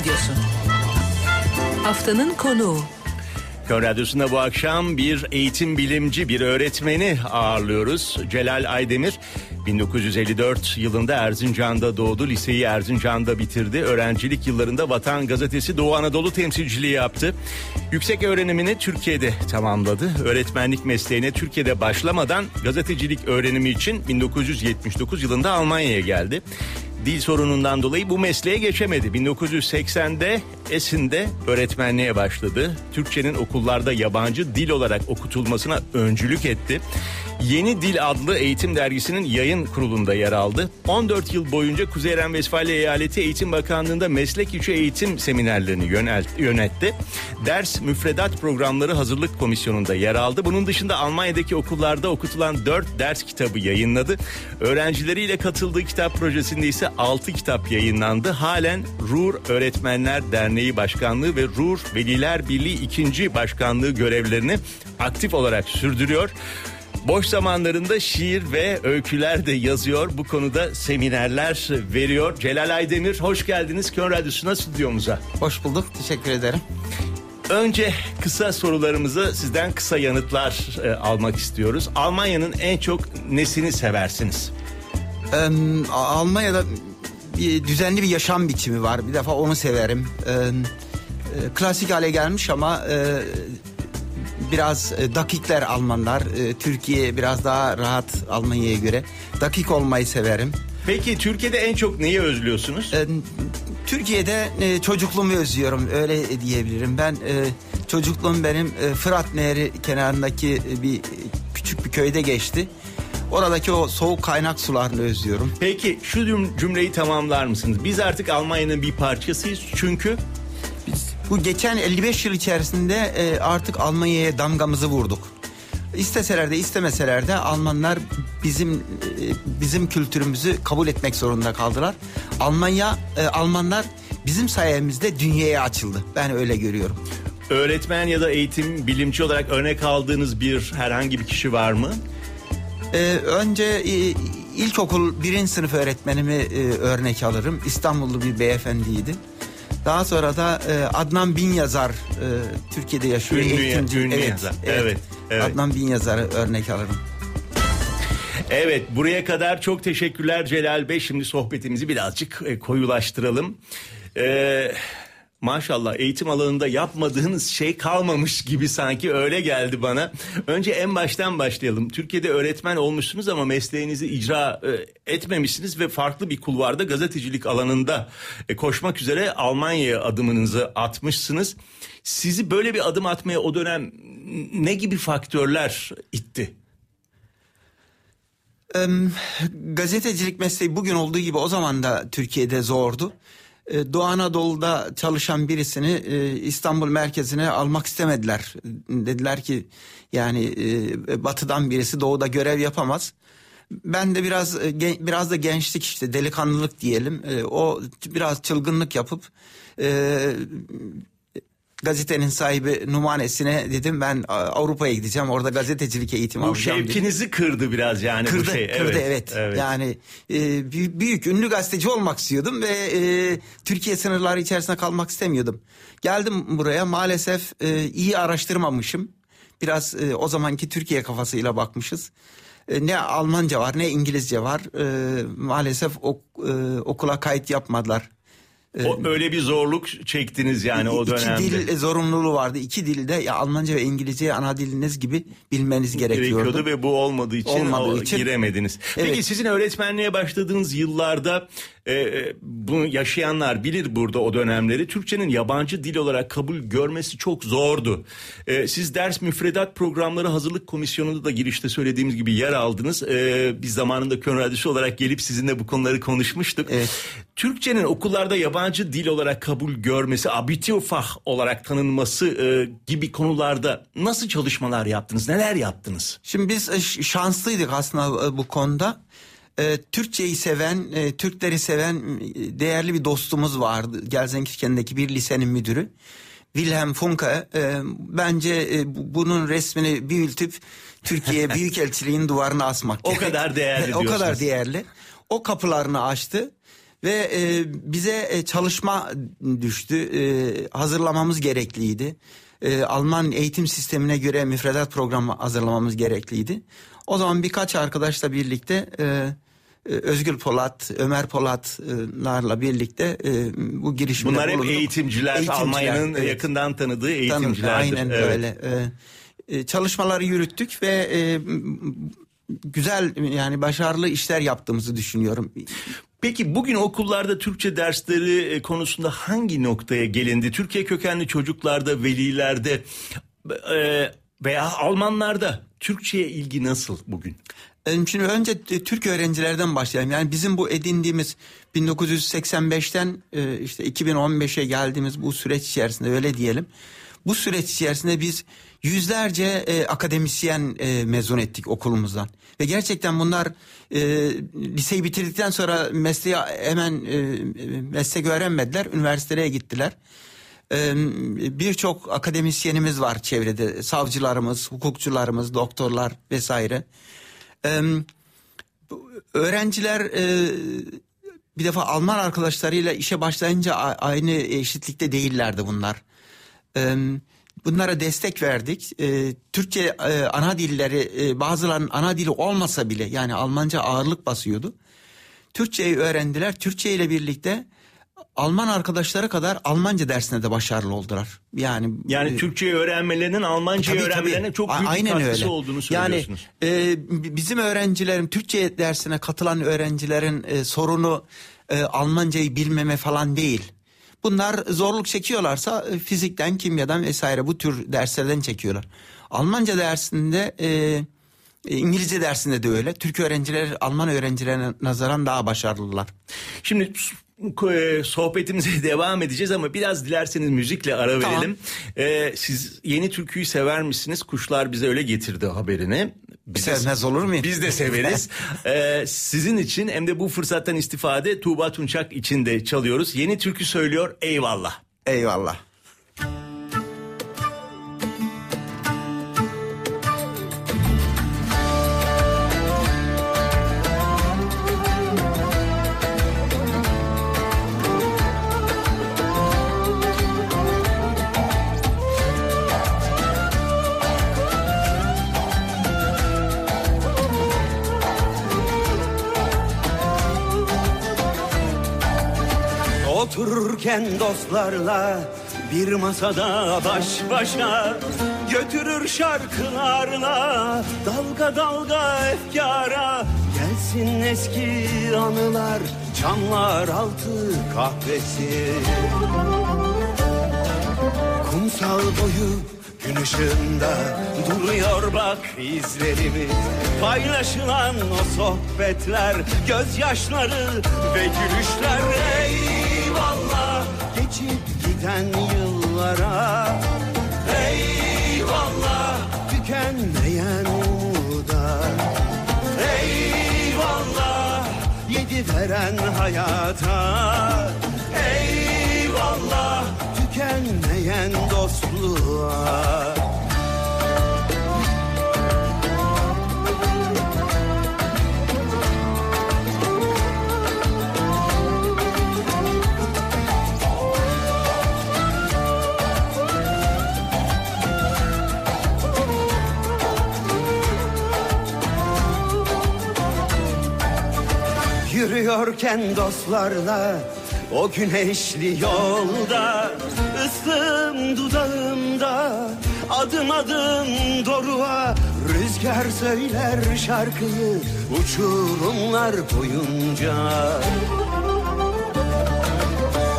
Radyosu. Haftanın konuğu. Kör Radyosu'nda bu akşam bir eğitim bilimci, bir öğretmeni ağırlıyoruz. Celal Aydemir 1954 yılında Erzincan'da doğdu. Liseyi Erzincan'da bitirdi. Öğrencilik yıllarında Vatan Gazetesi Doğu Anadolu temsilciliği yaptı. Yüksek öğrenimini Türkiye'de tamamladı. Öğretmenlik mesleğine Türkiye'de başlamadan gazetecilik öğrenimi için 1979 yılında Almanya'ya geldi. Dil sorunundan dolayı bu mesleğe geçemedi. 1980'de Esin'de öğretmenliğe başladı. Türkçenin okullarda yabancı dil olarak okutulmasına öncülük etti. Yeni Dil adlı eğitim dergisinin yayın kurulunda yer aldı. 14 yıl boyunca Kuzey Eren Vesfalya Eyaleti Eğitim Bakanlığı'nda meslek içi eğitim seminerlerini yönelt- yönetti. Ders müfredat programları hazırlık komisyonunda yer aldı. Bunun dışında Almanya'daki okullarda okutulan 4 ders kitabı yayınladı. Öğrencileriyle katıldığı kitap projesinde ise 6 kitap yayınlandı. Halen RUR Öğretmenler Derneği Başkanlığı ve RUR Veliler Birliği 2. Başkanlığı görevlerini aktif olarak sürdürüyor. Boş zamanlarında şiir ve öyküler de yazıyor. Bu konuda seminerler veriyor. Celal Aydemir hoş geldiniz Kön Radyosu'na stüdyomuza. Hoş bulduk. Teşekkür ederim. Önce kısa sorularımızı sizden kısa yanıtlar e, almak istiyoruz. Almanya'nın en çok nesini seversiniz? Ee, Almanya'da bir düzenli bir yaşam biçimi var. Bir defa onu severim. Ee, klasik hale gelmiş ama e, biraz e, dakikler Almanlar. E, Türkiye biraz daha rahat Almanya'ya göre. Dakik olmayı severim. Peki Türkiye'de en çok neyi özlüyorsunuz? Ee, Türkiye'de e, çocukluğumu özlüyorum öyle diyebilirim. Ben e, çocukluğum benim e, Fırat Nehri kenarındaki e, bir küçük bir köyde geçti. Oradaki o soğuk kaynak sularını özlüyorum. Peki şu cüm- cümleyi tamamlar mısınız? Biz artık Almanya'nın bir parçasıyız çünkü Bu geçen 55 yıl içerisinde e, artık Almanya'ya damgamızı vurduk. İsteseler de istemeseler de Almanlar bizim e, bizim kültürümüzü kabul etmek zorunda kaldılar. Almanya e, Almanlar bizim sayemizde dünyaya açıldı. Ben öyle görüyorum. öğretmen ya da eğitim bilimci olarak örnek aldığınız bir herhangi bir kişi var mı? Ee, önce e, ilkokul birinci sınıf öğretmenimi e, örnek alırım. İstanbullu bir beyefendiydi. Daha sonra da e, Adnan Bin Yazar e, Türkiye'de yaşıyor. Ünlü eğitimci. ünlü yazar. Evet, evet. Adnan Bin Yazar'ı örnek alırım. Evet buraya kadar çok teşekkürler Celal Bey. Şimdi sohbetimizi birazcık e, koyulaştıralım. Ee, maşallah eğitim alanında yapmadığınız şey kalmamış gibi sanki öyle geldi bana. Önce en baştan başlayalım. Türkiye'de öğretmen olmuşsunuz ama mesleğinizi icra e, etmemişsiniz ve farklı bir kulvarda gazetecilik alanında e, koşmak üzere Almanya'ya adımınızı atmışsınız. Sizi böyle bir adım atmaya o dönem ne gibi faktörler itti? Gazetecilik mesleği bugün olduğu gibi o zaman da Türkiye'de zordu. E, Doğu Anadolu'da çalışan birisini e, İstanbul merkezine almak istemediler. Dediler ki yani e, batıdan birisi doğuda görev yapamaz. Ben de biraz biraz da gençlik işte delikanlılık diyelim. O biraz çılgınlık yapıp gazetenin sahibi numanesine dedim ben a, Avrupa'ya gideceğim. Orada gazetecilik eğitimi Bu alacağım. dedim. şevkinizi kırdı biraz yani Kırdı, bu şey. kırdı evet. Yani e, bü- büyük ünlü gazeteci olmak istiyordum ve e, Türkiye sınırları içerisinde kalmak istemiyordum. Geldim buraya maalesef e, iyi araştırmamışım. Biraz e, o zamanki Türkiye kafasıyla bakmışız. E, ne Almanca var ne İngilizce var. E, maalesef ok- e, okula kayıt yapmadılar. O, öyle bir zorluk çektiniz yani o İki dönemde. dil zorunluluğu vardı. İki dilde ya Almanca ve İngilizceyi ana diliniz gibi bilmeniz gerekiyordu. gerekiyordu ve bu olmadığı için, Olmadığı için- giremediniz. Peki Evet. sizin öğretmenliğe başladığınız yıllarda e, e, bunu yaşayanlar bilir burada o dönemleri. Türkçenin yabancı dil olarak kabul görmesi çok zordu. E, siz ders müfredat programları hazırlık komisyonunda da girişte söylediğimiz gibi yer aldınız. E, biz zamanında Kön Radyosu olarak gelip sizinle bu konuları konuşmuştuk. Türkçenin okullarda yabancı dil olarak kabul görmesi, Abiturfach olarak tanınması e, gibi konularda nasıl çalışmalar yaptınız? Neler yaptınız? Şimdi biz e, şanslıydık aslında e, bu konuda. E, Türkçeyi seven, e, Türkleri seven değerli bir dostumuz vardı. Gelsenkirchen'deki bir lisenin müdürü. Wilhelm Funke. E, bence e, bu- bunun resmini büyütüp Türkiye Büyükelçiliğin duvarına asmak O gerek. kadar değerli o kadar değerli. O kapılarını açtı. Ve e, bize e, çalışma düştü. E, hazırlamamız gerekliydi. E, Alman eğitim sistemine göre müfredat programı hazırlamamız gerekliydi. O zaman birkaç arkadaşla birlikte e, e, Özgür Polat, Ömer Polatlarla birlikte e, bu girişimde Bunlar hep bulunduk. eğitimciler, Eğitimciler, Almanya'nın evet. yakından tanıdığı Tanıdık, eğitimcilerdir. Aynen Evet. öyle. E, çalışmaları yürüttük ve güzel yani başarılı işler yaptığımızı düşünüyorum. Peki bugün okullarda Türkçe dersleri e, konusunda hangi noktaya gelindi? Türkiye kökenli çocuklarda, velilerde e, veya Almanlarda Türkçe'ye ilgi nasıl bugün? Şimdi önce t- Türk öğrencilerden başlayalım. Yani bizim bu edindiğimiz 1985'ten e, işte 2015'e geldiğimiz bu süreç içerisinde öyle diyelim. Bu süreç içerisinde biz yüzlerce e, akademisyen e, mezun ettik okulumuzdan. Ve gerçekten bunlar e, liseyi bitirdikten sonra mesleği hemen e, meslek öğrenmediler. Üniversitelere gittiler. E, Birçok akademisyenimiz var çevrede. Savcılarımız, hukukçularımız, doktorlar vesaire. Bu öğrenciler e, bir defa Alman arkadaşlarıyla işe başlayınca aynı eşitlikte değillerdi bunlar. Ee, bunlara destek verdik. Ee, Türkçe e, ana dilleri e, bazılarının ana dili olmasa bile yani Almanca ağırlık basıyordu. Türkçeyi öğrendiler. Türkçe ile birlikte Alman arkadaşları kadar Almanca dersine de başarılı oldular. Yani Yani e, Türkçeyi öğrenmelerinin Almancayı Tabii, tabii. öğrenmelerine çok A- büyük bir aynen katkısı öyle. olduğunu Yani söylüyorsunuz. e, b- bizim öğrencilerim Türkçe dersine katılan öğrencilerin e, sorunu e, Almancayı bilmeme falan değil. Bunlar zorluk çekiyorlarsa e, fizikten, kimyadan vesaire bu tür derslerden çekiyorlar. Almanca dersinde e, e, İngilizce dersinde de öyle. Türk öğrenciler Alman öğrencilerine nazaran daha başarılılar. Şimdi e, sohbetimize devam edeceğiz ama biraz dilerseniz müzikle ara Tamam. verelim. E, siz yeni türküyü sever misiniz? Kuşlar bize öyle getirdi haberini. Biz Sevmez olur muyum? Biz de severiz. E, sizin için hem de bu fırsattan istifade Tuğba Tunçak için de çalıyoruz. Yeni türkü söylüyor eyvallah. Eyvallah. Otururken dostlarla bir masada baş başa Götürür şarkılarla dalga dalga efkara. Gelsin eski anılar camlar altı kahvesi. Kumsal boyu gün ışığında duruyor bak izlerimiz Paylaşılan o sohbetler, gözyaşları ve gülüşler. Eyvallah geçip giden yıllara. Eyvallah. Tükenmeyen umuda. Eyvallah. Yedi veren hayata. Eyvallah. Tükenmeyen dostluğa Yürüyorken dostlarla o güneşli yolda ıslım dudağımda adım adım doruğa Rüzgar söyler şarkıyı uçurumlar boyunca.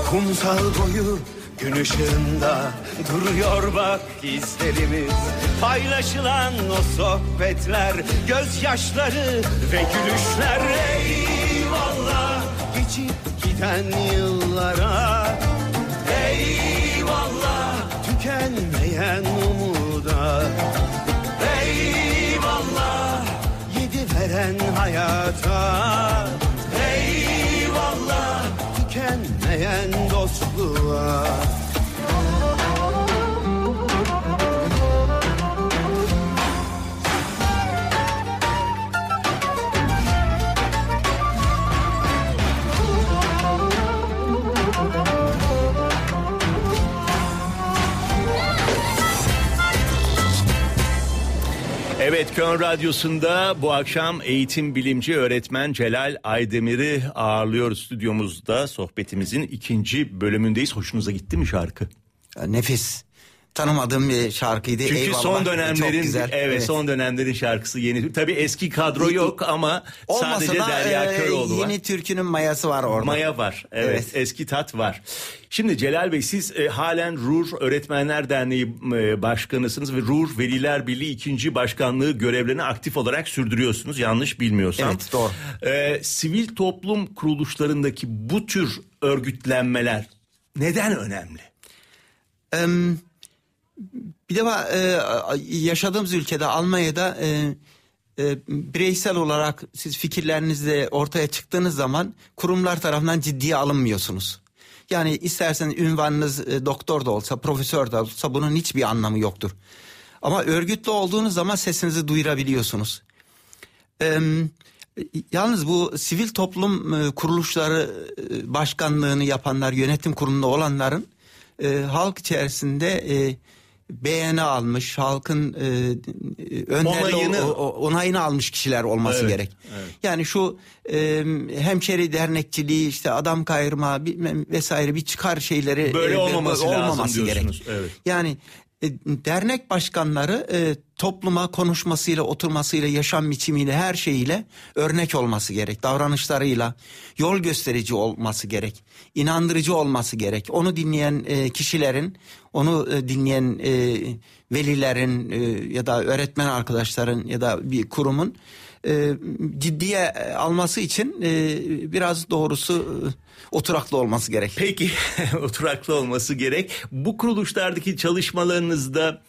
Kumsal boyu gün ışığında duruyor bak izlerimiz. Paylaşılan o sohbetler, gözyaşları ve gülüşler Eyvallah geçip giden yıllara. Eyvallah. Tükenmeyen umuda. Eyvallah. Yedi veren hayata. Eyvallah. Tükenmeyen dostluğa Evet Kön Radyosu'nda bu akşam eğitim bilimci öğretmen Celal Aydemir'i ağırlıyoruz stüdyomuzda. Sohbetimizin ikinci bölümündeyiz. Hoşunuza gitti mi şarkı? Nefis. Tanımadığım bir şarkıydı. Çünkü Eyvallah. son Çok dönemlerin güzel. evet, son dönemlerin şarkısı yeni. Tabii eski kadro yok ama Olmasa sadece da Derya e, Köroğlu var. yeni türkünün mayası var orada. Maya var. Evet, Evet. eski tat var. Şimdi Celal Bey siz e, halen RUR Öğretmenler Derneği e, başkanısınız ve RUR Veliler Birliği ikinci başkanlığı görevlerini aktif olarak sürdürüyorsunuz. Yanlış bilmiyorsam. Evet, doğru. E, sivil toplum kuruluşlarındaki bu tür örgütlenmeler neden önemli? Em, bir defa e, yaşadığımız ülkede Almanya'da e, e, bireysel olarak siz fikirlerinizle ortaya çıktığınız zaman kurumlar tarafından ciddiye alınmıyorsunuz. Yani isterseniz ünvanınız e, doktor da olsa, profesör de olsa bunun hiçbir anlamı yoktur. Ama örgütlü olduğunuz zaman sesinizi duyurabiliyorsunuz. Em, Yalnız bu sivil toplum e, kuruluşları e, başkanlığını yapanlar, yönetim kurulunda olanların e, halk içerisinde e, beğeni almış, halkın e, önderli Onayını- o- onayını almış kişiler olması Evet, gerek. evet. Yani şu e, hemşeri dernekçiliği, işte adam kayırma bilmem vesaire bir çıkar şeyleri Böyle e, olmaması lazım olmaması gerek. diyorsunuz, evet. Yani dernek başkanları e, topluma konuşmasıyla, oturmasıyla, yaşam biçimiyle, her şeyiyle örnek olması gerek. Davranışlarıyla yol gösterici olması gerek. inandırıcı olması gerek. Onu dinleyen e, kişilerin, onu e, dinleyen e, velilerin e, ya da öğretmen arkadaşların ya da bir kurumun e, ciddiye e, alması için e, biraz doğrusu e, oturaklı olması gerek. Peki oturaklı olması gerek. Bu kuruluşlardaki çalışmalarınızda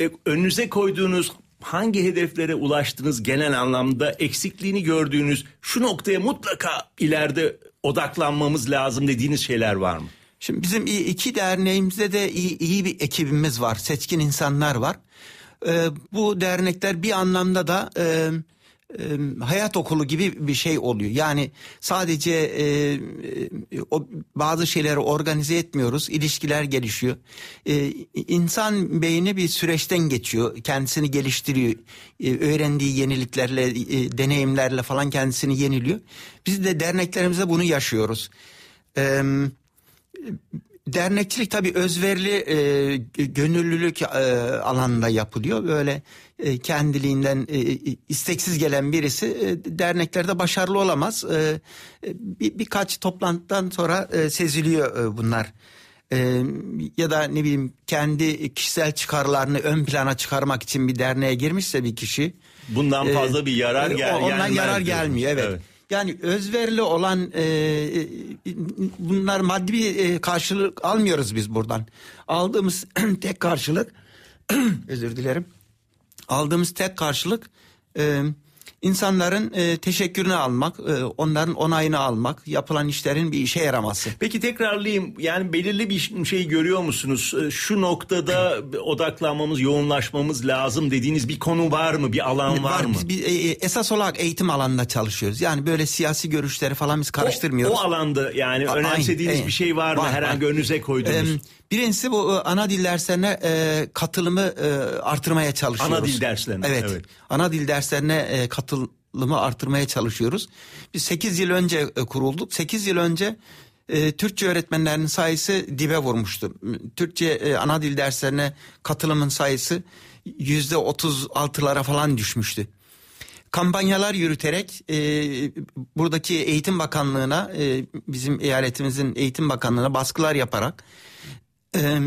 e, önünüze koyduğunuz hangi hedeflere ulaştınız genel anlamda eksikliğini gördüğünüz şu noktaya mutlaka ileride odaklanmamız lazım dediğiniz şeyler var mı? Şimdi bizim iki derneğimizde de iyi, iyi bir ekibimiz var. Seçkin insanlar var. Ee, bu dernekler bir anlamda da e, e, hayat okulu gibi bir şey oluyor. Yani sadece e, e, o bazı şeyleri organize etmiyoruz. ilişkiler gelişiyor. E, insan beyni bir süreçten geçiyor. Kendisini geliştiriyor. E, öğrendiği yeniliklerle, e, deneyimlerle falan kendisini yeniliyor. Biz de derneklerimizde bunu yaşıyoruz. Eee Dernekçilik tabii özverili e, gö- gönüllülük e, alanında yapılıyor. Böyle e, kendiliğinden e, isteksiz gelen birisi e, derneklerde başarılı olamaz. E, e, bir, birkaç toplantıdan sonra e, seziliyor e, bunlar. E, ya da ne bileyim kendi kişisel çıkarlarını ön plana çıkarmak için bir derneğe girmişse bir kişi. Bundan e, fazla bir yarar e, gel- Ondan gelmez yarar diyorsunuz. gelmiyor evet. Evet. Yani özverili olan e, e, bunlar maddi bir e, karşılık almıyoruz biz buradan. Aldığımız tek karşılık özür dilerim. Aldığımız tek karşılık e, insanların e, teşekkürünü almak, e, onların onayını almak, yapılan işlerin bir işe yaraması. Peki tekrarlayayım yani belirli bir şey görüyor musunuz? Ee, Şu noktada odaklanmamız, yoğunlaşmamız lazım dediğiniz bir konu var mı? Bir alan var, mı? Biz, biz, e, e, esas olarak eğitim alanında çalışıyoruz. Yani böyle siyasi görüşleri falan biz karıştırmıyoruz. O alanda yani önemsediğiniz aynen, bir şey var mı? var, Herhangi var. önünüze koyduğunuz. Em, Birincisi bu e, ana dil derslerine e, katılımı e, artırmaya çalışıyoruz. Ana dil derslerine, Evet. evet. Ana dil derslerine e, katıl katılımı artırmaya çalışıyoruz. Biz 8 yıl önce e, kurulduk. 8 yıl önce e, Türkçe öğretmenlerinin sayısı dibe vurmuştu. Türkçe e, ana dil derslerine katılımın sayısı yüzde 36'lara falan düşmüştü. Kampanyalar yürüterek e, buradaki Eğitim Bakanlığı'na e, bizim eyaletimizin Eğitim Bakanlığı'na baskılar yaparak e,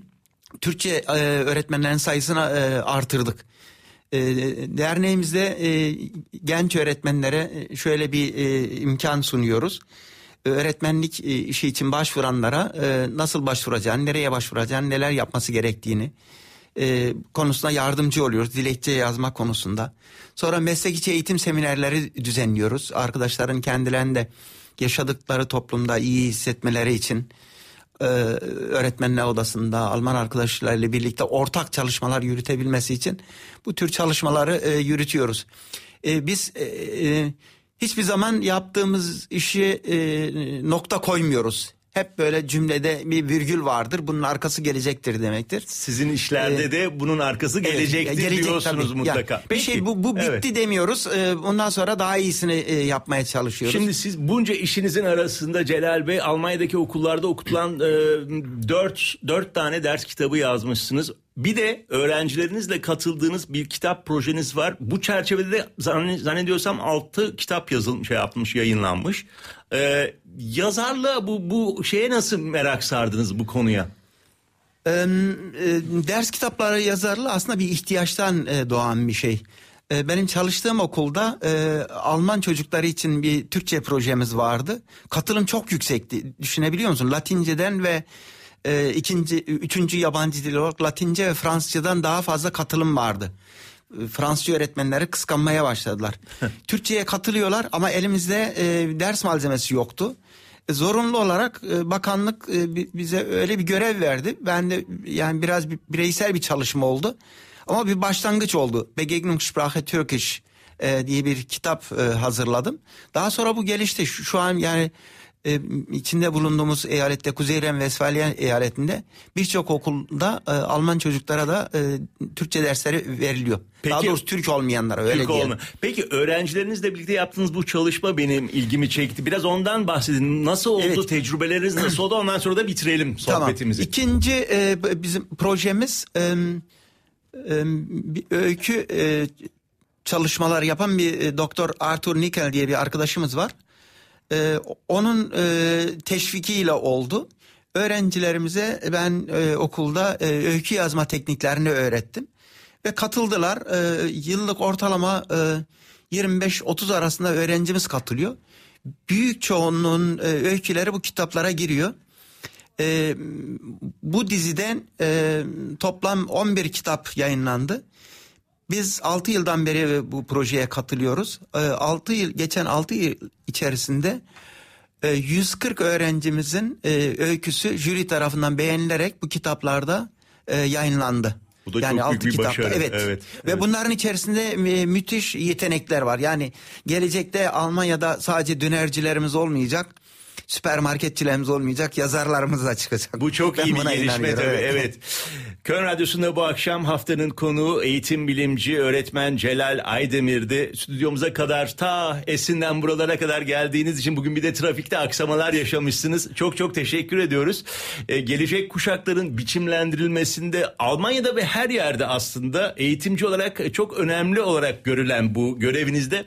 Türkçe e, öğretmenlerin sayısını e, artırdık. E, derneğimizde e, genç öğretmenlere şöyle bir e, imkan sunuyoruz. Öğretmenlik e, işi için başvuranlara e, nasıl başvuracağını, nereye başvuracağını, neler yapması gerektiğini e, konusunda yardımcı oluyoruz. Dilekçe yazma konusunda. Sonra meslek içi eğitim seminerleri düzenliyoruz. Arkadaşların kendilerinde yaşadıkları toplumda iyi hissetmeleri için e, öğretmenler odasında Alman arkadaşlarıyla birlikte ortak çalışmalar yürütebilmesi için bu tür çalışmaları e, yürütüyoruz. E, biz e, e, hiçbir zaman yaptığımız işi e, nokta koymuyoruz. Hep böyle cümlede bir virgül vardır. Bunun arkası gelecektir demektir. Sizin işlerde Ee, de bunun arkası Evet, gelecektir gelecek diyorsunuz tabii. mutlaka. Yani bir şey bu, bu bitti Evet. demiyoruz. Ee, Ondan sonra daha iyisini e, yapmaya çalışıyoruz. Şimdi siz bunca işinizin arasında Celal Bey Almanya'daki okullarda okutulan e, dört, dört tane ders kitabı yazmışsınız. Bir de öğrencilerinizle katıldığınız bir kitap projeniz var. Bu çerçevede de zanne- zannediyorsam altı kitap yazılmış, şey yapmış, yayınlanmış. E, yazarla bu bu şeye nasıl merak sardınız bu konuya? Ee, e, ders kitapları yazarlığı aslında bir ihtiyaçtan e, doğan bir şey. E, benim çalıştığım okulda e, Alman çocukları için bir Türkçe projemiz vardı. Katılım çok yüksekti. Düşünebiliyor musun? Latinceden ve e, ikinci, üçüncü yabancı dil olarak Latince ve Fransızcadan daha fazla katılım vardı. E, Fransızca öğretmenleri kıskanmaya başladılar. Türkçe'ye katılıyorlar ama elimizde e, ders malzemesi yoktu. E, Zorunlu olarak e, bakanlık e, bi- bize öyle bir görev verdi. Ben de yani biraz bir, bireysel bir çalışma oldu. Ama bir başlangıç oldu. Begegnungssprache Türkisch e, diye bir kitap hazırladım. Daha sonra bu gelişti. Şu, şu an yani e, içinde bulunduğumuz eyalette Kuzey Ren-Vesfalya eyaletinde birçok okulda e, Alman çocuklara da e, Türkçe dersleri veriliyor. Daha doğrusu Türk olmayanlara öyle Türk diyelim. olma. Peki öğrencilerinizle birlikte yaptığınız bu çalışma benim ilgimi çekti. Biraz ondan bahsedin. Nasıl oldu? Tecrübeleriniz nasıl oldu? Ondan sonra da bitirelim sohbetimizi. Tamam. İkinci e, bizim projemiz e, e, öykü e, çalışmalar yapan bir e, doktor Arthur Nickel diye bir arkadaşımız var. E, onun e, teşvikiyle oldu. Öğrencilerimize ben e, okulda e, öykü yazma tekniklerini öğrettim. Ve katıldılar. E, yıllık ortalama e, 25-30 arasında öğrencimiz katılıyor. Büyük çoğunluğun e, öyküleri bu kitaplara giriyor. E, bu diziden e, toplam 11 kitap yayınlandı. Biz 6 yıldan beri bu projeye katılıyoruz. E, 6 yıl geçen 6 yıl içerisinde e, 140 öğrencimizin e, öyküsü jüri tarafından beğenilerek bu kitaplarda e, yayınlandı. Bu da yani çok büyük altı bir kitapta. başarı. Evet. Evet, Ve evet. bunların içerisinde e, müthiş yetenekler var. Yani gelecekte Almanya'da sadece dönercilerimiz olmayacak. Süpermarketçilerimiz olmayacak, yazarlarımız da çıkacak. Bu çok Ben iyi bir gelişme tabii. Evet. Köln Radyosu'nda bu akşam haftanın konuğu eğitim bilimci öğretmen Celal Aydemir'di. Stüdyomuza kadar ta Esin'den buralara kadar geldiğiniz için bugün bir de trafikte aksamalar yaşamışsınız. Çok çok teşekkür ediyoruz. Ee, gelecek kuşakların biçimlendirilmesinde Almanya'da ve her yerde aslında eğitimci olarak çok önemli olarak görülen bu görevinizde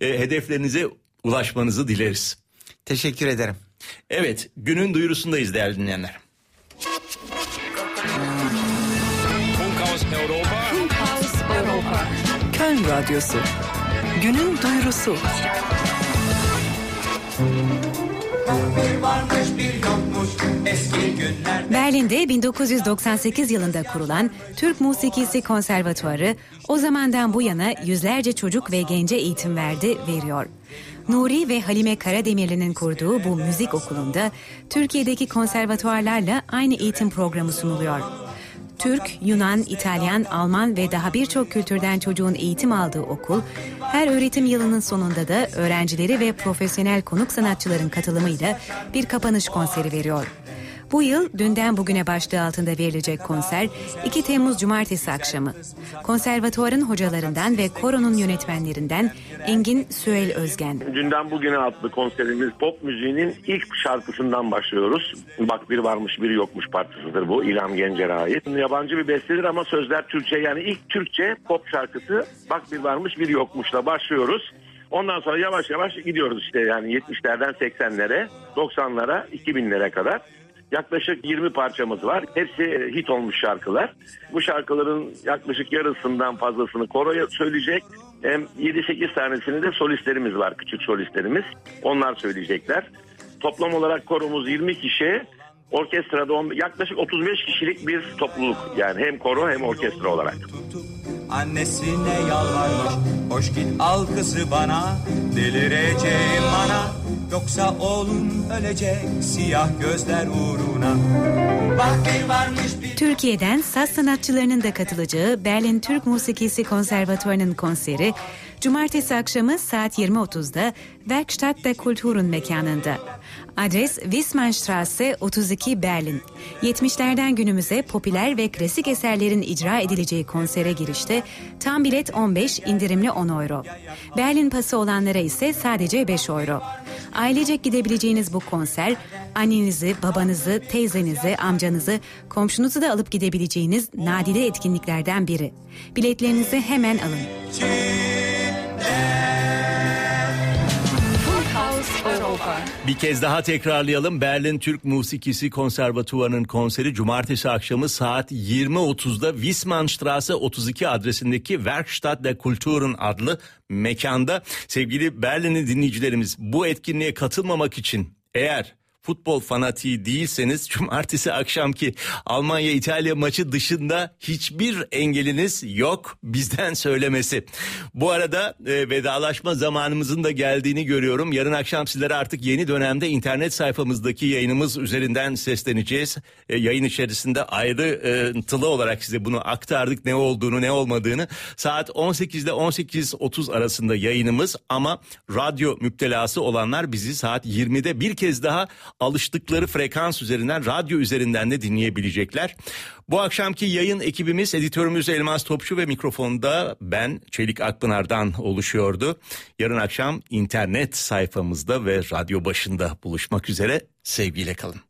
e, hedeflerinize ulaşmanızı dileriz. Teşekkür ederim. Evet, günün duyurusundayız değerli dinleyenler. Funkhaus Europa. Köln Radyosu. Günün duyurusu. Berlin'de 1998 yılında kurulan Türk Musikisi Konservatuarı o zamandan bu yana yüzlerce çocuk ve gence eğitim verdi, veriyor. Nuri ve Halime Karademirli'nin kurduğu bu müzik okulunda Türkiye'deki konservatuarlarla aynı eğitim programı sunuluyor. Türk, Yunan, İtalyan, Alman ve daha birçok kültürden çocuğun eğitim aldığı okul, her öğretim yılının sonunda da öğrencileri ve profesyonel konuk sanatçıların katılımıyla bir kapanış konseri veriyor. Bu yıl dünden bugüne başlığı altında verilecek konser 2 Temmuz Cumartesi akşamı. Konservatuvarın hocalarından ve koronun yönetmenlerinden Engin Süel Özgen. Dünden bugüne adlı konserimiz pop müziğinin ilk şarkısından başlıyoruz. Bak bir varmış bir yokmuş parçasıdır bu İlham Gencer'e ait. Yabancı bir bestedir ama sözler Türkçe yani ilk Türkçe pop şarkısı Bak bir varmış bir yokmuşla başlıyoruz. Ondan sonra yavaş yavaş gidiyoruz işte yani 70'lerden 80'lere, 90'lara, 2000'lere kadar. Yaklaşık 20 parçamız var. Hepsi hit olmuş şarkılar. Bu şarkıların yaklaşık yarısından fazlasını koroya söyleyecek. Hem 7-8 tanesini de solistlerimiz var, küçük solistlerimiz. Onlar söyleyecekler. Toplam olarak koromuz 20 kişi. Orkestrada on- yaklaşık 35 kişilik bir topluluk. Yani hem koro hem orkestra olarak. Annesine yalvarmış Hoş git al kızı bana Delireceğim bana Yoksa oğlum ölecek Siyah gözler uğruna Bak bir varmış bir Türkiye'den saz sanatçılarının da katılacağı Berlin Türk Musikisi Konservatuvarı'nın konseri Cumartesi akşamı saat 20.30'da Werkstatt der Kulturen mekanında. Adres Wismannstraße 32 Berlin. 70'lerden günümüze popüler ve klasik eserlerin icra edileceği konsere girişte tam bilet 15, indirimli 10 euro. Berlin pası olanlara ise sadece 5 euro. Ailecek gidebileceğiniz bu konser, annenizi, babanızı, teyzenizi, amcanızı, komşunuzu da alıp gidebileceğiniz nadide etkinliklerden biri. Biletlerinizi hemen alın. Bir kez daha tekrarlayalım. Berlin Türk Musikisi Konservatuvarı'nın konseri cumartesi akşamı saat 20.30'da Wismannstraße 32 adresindeki Werkstatt der Kulturen adlı mekanda. Sevgili Berlin'in dinleyicilerimiz bu etkinliğe katılmamak için eğer futbol fanatiği değilseniz cumartesi akşamki Almanya İtalya maçı dışında hiçbir engeliniz yok bizden söylemesi. Bu arada e, vedalaşma zamanımızın da geldiğini görüyorum. Yarın akşam sizlere artık yeni dönemde internet sayfamızdaki yayınımız üzerinden sesleneceğiz. E, yayın içerisinde ayrıntılı olarak size bunu aktardık ne olduğunu ne olmadığını. Saat 18 ile 18.30 arasında yayınımız ama radyo müptelası olanlar bizi saat 20'de bir kez daha alıştıkları frekans üzerinden radyo üzerinden de dinleyebilecekler. Bu akşamki yayın ekibimiz editörümüz Elmas Topçu ve mikrofonda ben Çelik Akpınar'dan oluşuyordu. Yarın akşam internet sayfamızda ve radyo başında buluşmak üzere sevgiyle kalın.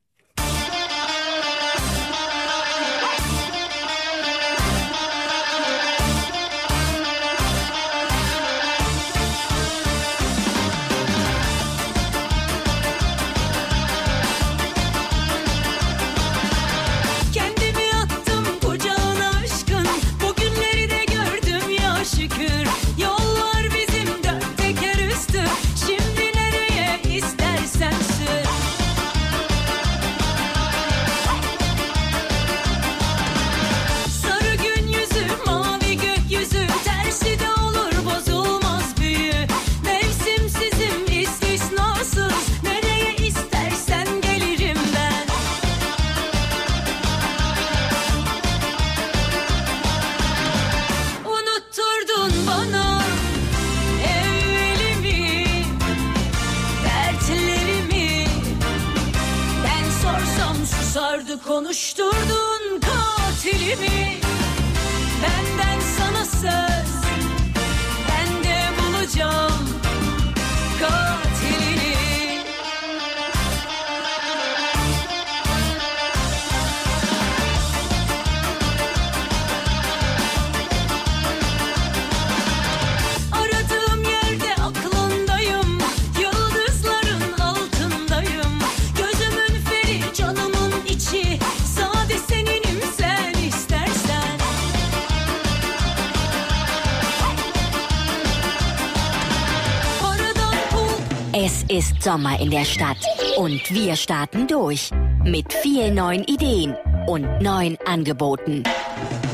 Sommer in der Stadt und wir starten durch mit vielen neuen Ideen und neuen Angeboten.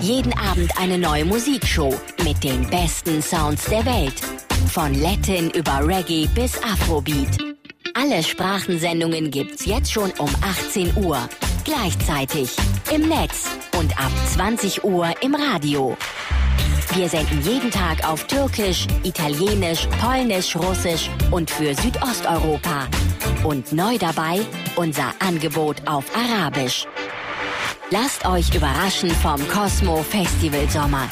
Jeden Abend eine neue Musikshow mit den besten Sounds der Welt. Von Latin über Reggae bis Afrobeat. Alle Sprachensendungen gibt's jetzt schon um 18 Uhr. Gleichzeitig im Netz und ab 20 Uhr im Radio. Wir senden jeden Tag auf Türkisch, Italienisch, Polnisch, Russisch und für Südosteuropa. Und neu dabei unser Angebot auf Arabisch. Lasst euch überraschen vom Cosmo Festival Sommer.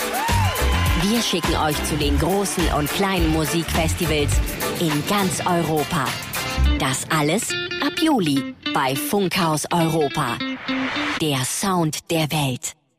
Wir schicken euch zu den großen und kleinen Musikfestivals in ganz Europa. Das alles ab Juli bei Funkhaus Europa. Der Sound der Welt.